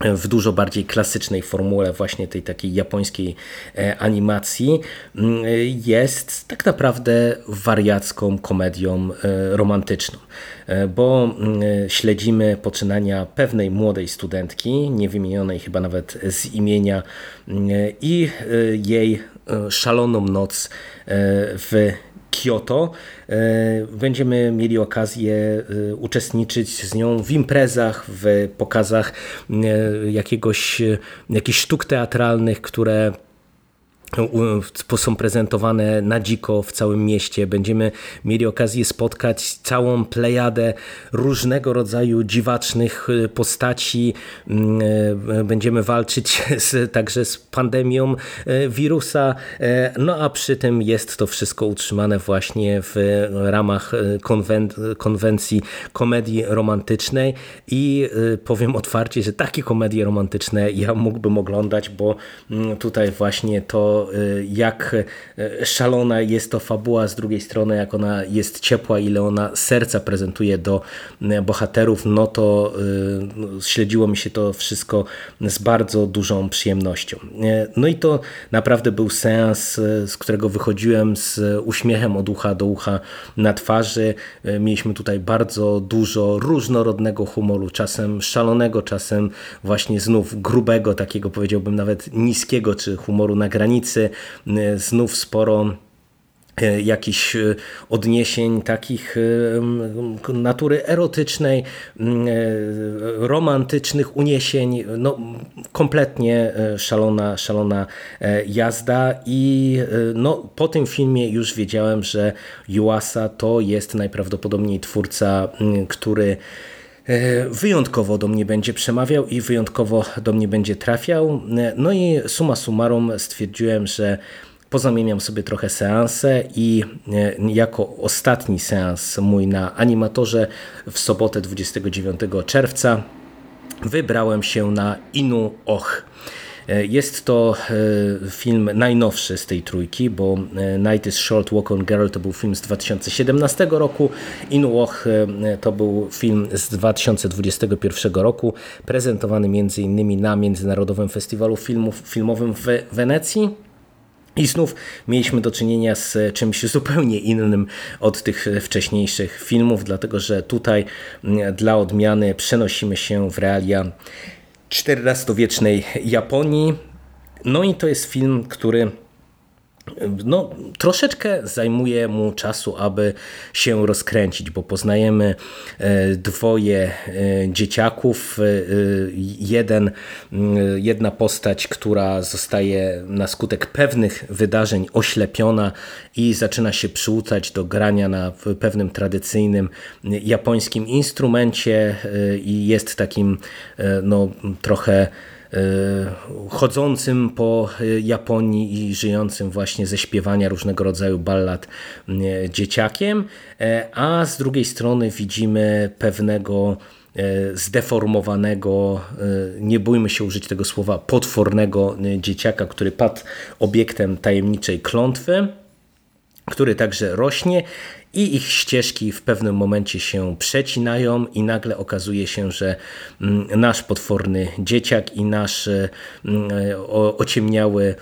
w dużo bardziej klasycznej formule właśnie tej takiej japońskiej e, animacji mm, jest tak naprawdę wariacką komedią romantyczną. E, bo mm, śledzimy poczynania pewnej młodej studentki, niewymienionej chyba nawet z imienia, mm, i e, jej e, szaloną noc w Kyoto. Będziemy mieli okazję uczestniczyć z nią w imprezach, w pokazach jakiegoś, jakichś sztuk teatralnych, które są prezentowane na dziko w całym mieście. Będziemy mieli okazję spotkać całą plejadę różnego rodzaju dziwacznych y, postaci. Mm, y, będziemy walczyć z, także z pandemią y, wirusa. No a przy tym jest to wszystko utrzymane właśnie w ramach konwen konwencji komedii romantycznej i powiem otwarcie, że takie komedie romantyczne ja mógłbym oglądać, bo mm, tutaj właśnie to Y, jak y, szalona jest to fabuła, z drugiej strony jak ona jest ciepła, ile ona serca prezentuje do y, bohaterów, no to no, śledziło mi się to wszystko z bardzo dużą przyjemnością. No i to naprawdę był seans, z którego wychodziłem z uśmiechem od ucha do ucha na twarzy. Mieliśmy tutaj bardzo dużo różnorodnego humoru, czasem szalonego, czasem właśnie znów grubego, takiego powiedziałbym nawet niskiego, czy humoru na granicy granicy, e, znów sporo e, jakichś e, odniesień takich natury erotycznej, romantycznych uniesień, no kompletnie szalona, szalona jazda i no, po tym filmie już wiedziałem, że Yuasa to jest najprawdopodobniej twórca, który wyjątkowo do mnie będzie przemawiał i wyjątkowo do mnie będzie trafiał. No i suma summarum stwierdziłem, że pozamieniam sobie trochę seanse i e, jako ostatni seans mój na animatorze w sobotę 29 czerwca wybrałem się na Inu Och. E, jest to e, film najnowszy z tej trójki, bo e, Night is Short Walk on Girl to był film z 2017 roku, Inuoch to był film z 2021 roku, prezentowany m.in. na Międzynarodowym Festiwalu Filmów, Filmowym w Wenecji. I znów mieliśmy do czynienia z czymś zupełnie innym od tych wcześniejszych filmów, dlatego że tutaj dla odmiany przenosimy się w realia XIV-wiecznej Japonii. No i to jest film, który no, troszeczkę zajmuje mu czasu, aby się rozkręcić, bo poznajemy e, dwoje e, dzieciaków. E, jeden, jedna postać, która zostaje na skutek pewnych wydarzeń oślepiona i zaczyna się przyucać do grania na pewnym tradycyjnym japońskim instrumencie i jest takim no, trochę chodzącym po e, Japonii i żyjącym właśnie ze śpiewania różnego rodzaju ballad dzieciakiem, e, a z drugiej strony widzimy pewnego zdeformowanego, nie bójmy się użyć tego słowa, potwornego dzieciaka, który padł obiektem tajemniczej klątwy który także rośnie i ich ścieżki w pewnym momencie się przecinają i nagle okazuje się, że mm, nasz potworny dzieciak i nasz mm, ociemniały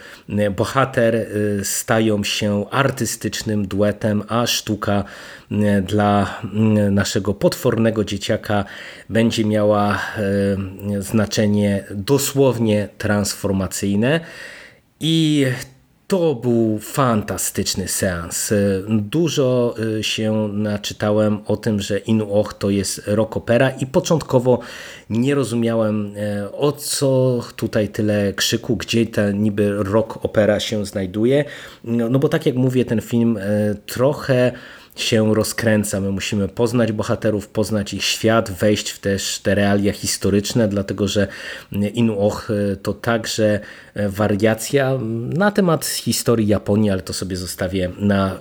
bohater y, stają się artystycznym duetem, a sztuka y, dla mm, naszego potwornego dzieciaka będzie miała y, znaczenie dosłownie transformacyjne. I to był fantastyczny seans. Dużo y, się naczytałem o tym, że Inu Och to jest rock opera i początkowo nie rozumiałem e, o co tutaj tyle krzyku, gdzie ta niby rock opera się znajduje. No, no bo tak jak mówię, ten film e, trochę się rozkręca. My musimy poznać bohaterów, poznać ich świat, wejść w też te realia historyczne, dlatego że Inu Och e, to także e, wariacja na temat historii Japonii, ale to sobie zostawię na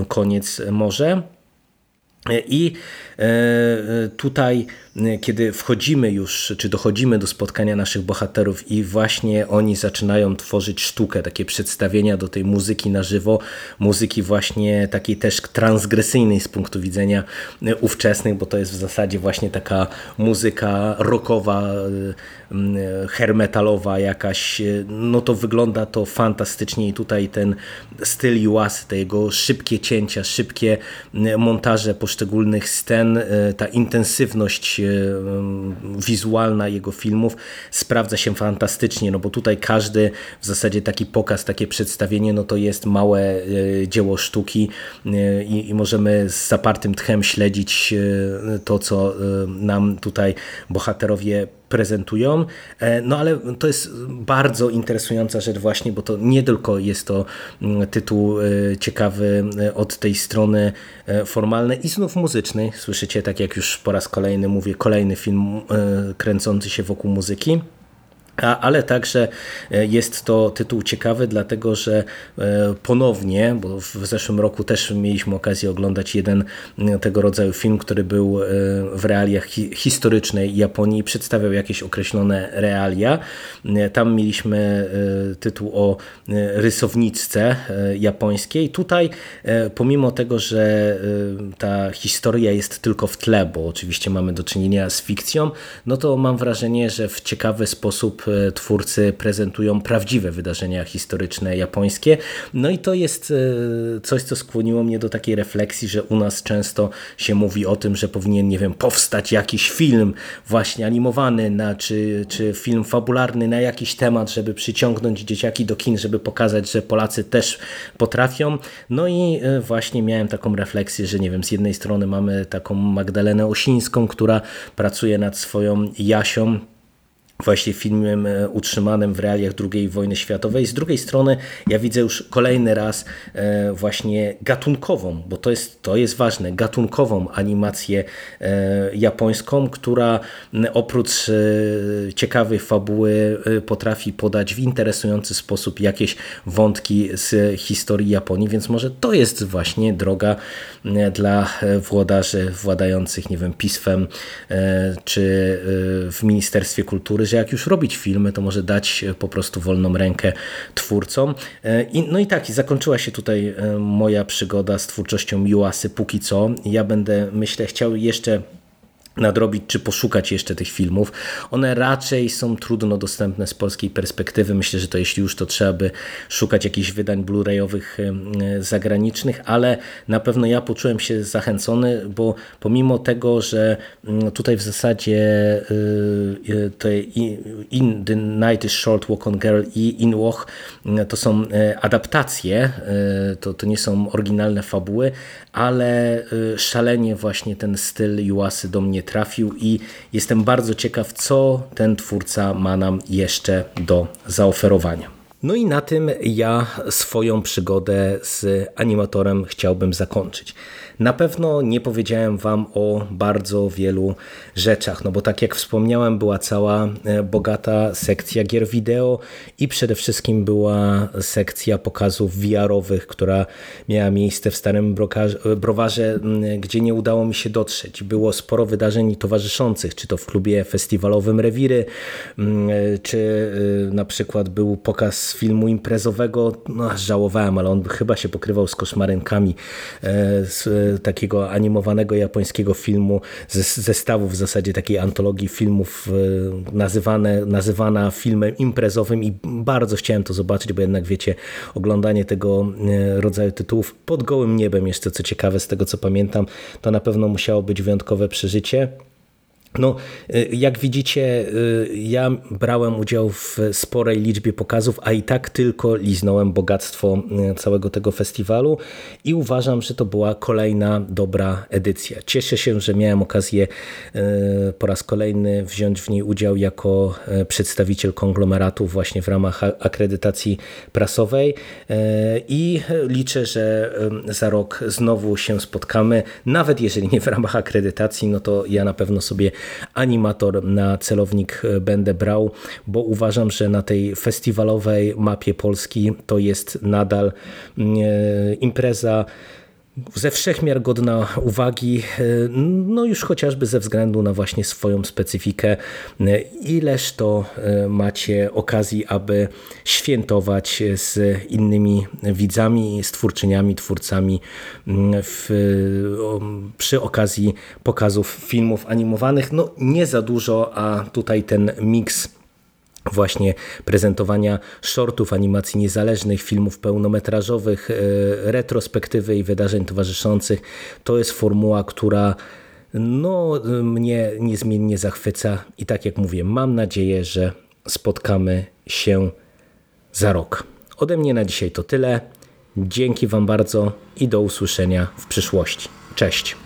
e, koniec może. I tutaj kiedy wchodzimy już, czy dochodzimy do spotkania naszych bohaterów i właśnie oni zaczynają tworzyć sztukę, takie przedstawienia do tej muzyki na żywo, muzyki właśnie takiej też transgresyjnej z punktu widzenia ówczesnych, bo to jest w zasadzie właśnie taka muzyka rockowa, hermetalowa jakaś, no to wygląda to fantastycznie i tutaj ten styl Iwasy, te jego szybkie cięcia, szybkie montaże poszczególnych scen, ta intensywność wizualna jego filmów. Sprawdza się fantastycznie, no bo tutaj każdy w zasadzie taki pokaz, takie przedstawienie, no to jest małe e, dzieło sztuki e, i, i możemy z zapartym tchem śledzić e, to, co nam tutaj bohaterowie prezentują. No ale to jest bardzo interesująca rzecz właśnie, bo to nie tylko jest to mm, tytuł ciekawy od tej strony formalnej i znów muzycznej. Słyszycie, tak jak już po raz kolejny mówię, kolejny film kręcący się wokół muzyki ale także e, jest to tytuł ciekawy, dlatego że e, ponownie, bo w zeszłym roku też mieliśmy okazję oglądać jeden tego rodzaju film, który był e, w realiach historycznej Japonii, przedstawiał jakieś określone realia. Tam mieliśmy tytuł o rysowniczce japońskiej. Tutaj, pomimo tego, że ta historia jest tylko w tle, bo oczywiście mamy do czynienia z fikcją, no to mam wrażenie, że w ciekawy sposób twórcy prezentują prawdziwe wydarzenia historyczne japońskie. No i to jest e, coś, co skłoniło mnie do takiej refleksji, że u nas często się mówi o tym, że powinien, nie wiem, powstać jakiś film właśnie animowany, na, czy, czy film fabularny na jakiś temat, żeby przyciągnąć dzieciaki do kin, żeby pokazać, że Polacy też potrafią. No i e, właśnie miałem taką refleksję, że nie wiem, z jednej strony mamy taką Magdalenę Osińską, która pracuje nad swoją Jasią, właśnie filmem e, utrzymanym w realiach II wojny światowej. Z drugiej strony ja widzę już kolejny raz e, właśnie gatunkową, bo to jest, to jest ważne, gatunkową animację e, japońską, która oprócz ciekawej fabuły potrafi podać w interesujący sposób jakieś wątki z historii Japonii, więc może to jest właśnie droga dla włodarzy władających, nie wiem, pismem czy w Ministerstwie Kultury, że jak już robić filmy, to może dać e, po prostu wolną rękę twórcom. E, no i tak, zakończyła się tutaj e, moja przygoda z twórczością Juasy póki co. Ja będę, myślę, chciał jeszcze nadrobić czy poszukać jeszcze tych filmów. One raczej są trudno dostępne z polskiej perspektywy. Myślę, że to jeśli już to trzeba by szukać jakichś wydań blu-rayowych zagranicznych, ale na pewno ja poczułem się zachęcony, bo pomimo tego, że mm, tutaj w zasadzie y, y, In The Night is Short Walk on Girl i In Walk mm, to są e, adaptacje, e, to, to nie są oryginalne fabuły, ale y, szalenie właśnie ten styl Juasy do mnie trafił i jestem bardzo ciekaw, co ten twórca ma nam jeszcze do zaoferowania. No i na tym ja swoją przygodę z animatorem chciałbym zakończyć. Na pewno nie powiedziałem Wam o bardzo wielu rzeczach, no bo tak jak wspomniałem, była cała e, bogata sekcja gier wideo i przede wszystkim była sekcja pokazów VR-owych, która miała miejsce w Starym Browarze, gdzie nie udało mi się dotrzeć. Było sporo wydarzeń towarzyszących, czy to w klubie festiwalowym Rewiry, czy e, na przykład był pokaz filmu imprezowego, no żałowałem, ale on chyba się pokrywał z koszmarynkami e, z takiego animowanego japońskiego filmu, zestawu w zasadzie takiej antologii filmów e, nazywane, nazywana filmem imprezowym i bardzo chciałem to zobaczyć, bo jednak wiecie, oglądanie tego e, rodzaju tytułów pod gołym niebem jeszcze co ciekawe z tego co pamiętam, to na pewno musiało być wyjątkowe przeżycie. No, y, jak widzicie, y, ja brałem udział w sporej liczbie pokazów, a i tak tylko liznąłem bogactwo y, całego tego festiwalu i uważam, że to była kolejna dobra edycja. Cieszę się, że miałem okazję po raz kolejny wziąć w niej udział jako przedstawiciel konglomeratu właśnie w ramach akredytacji prasowej i liczę, że za rok znowu się spotkamy, nawet jeżeli nie w ramach akredytacji, no to ja na pewno sobie animator na celownik będę brał, bo uważam, że na tej festiwalowej mapie Polski to jest nadal mm, e, impreza ze wszechmiar godna uwagi, e, no już chociażby ze względu na właśnie swoją specyfikę, e, ileż to e, macie okazji, aby świętować z innymi widzami, z twórczyniami, twórcami w, przy okazji pokazów filmów animowanych. No nie za dużo, a tutaj ten miks właśnie prezentowania shortów, animacji niezależnych, filmów pełnometrażowych, e, retrospektywy i wydarzeń towarzyszących. To jest formuła, która no, mnie niezmiennie zachwyca i tak jak mówię, mam nadzieję, że spotkamy się za rok. Ode mnie na dzisiaj to tyle. Dzięki Wam bardzo i do usłyszenia w przyszłości. Cześć.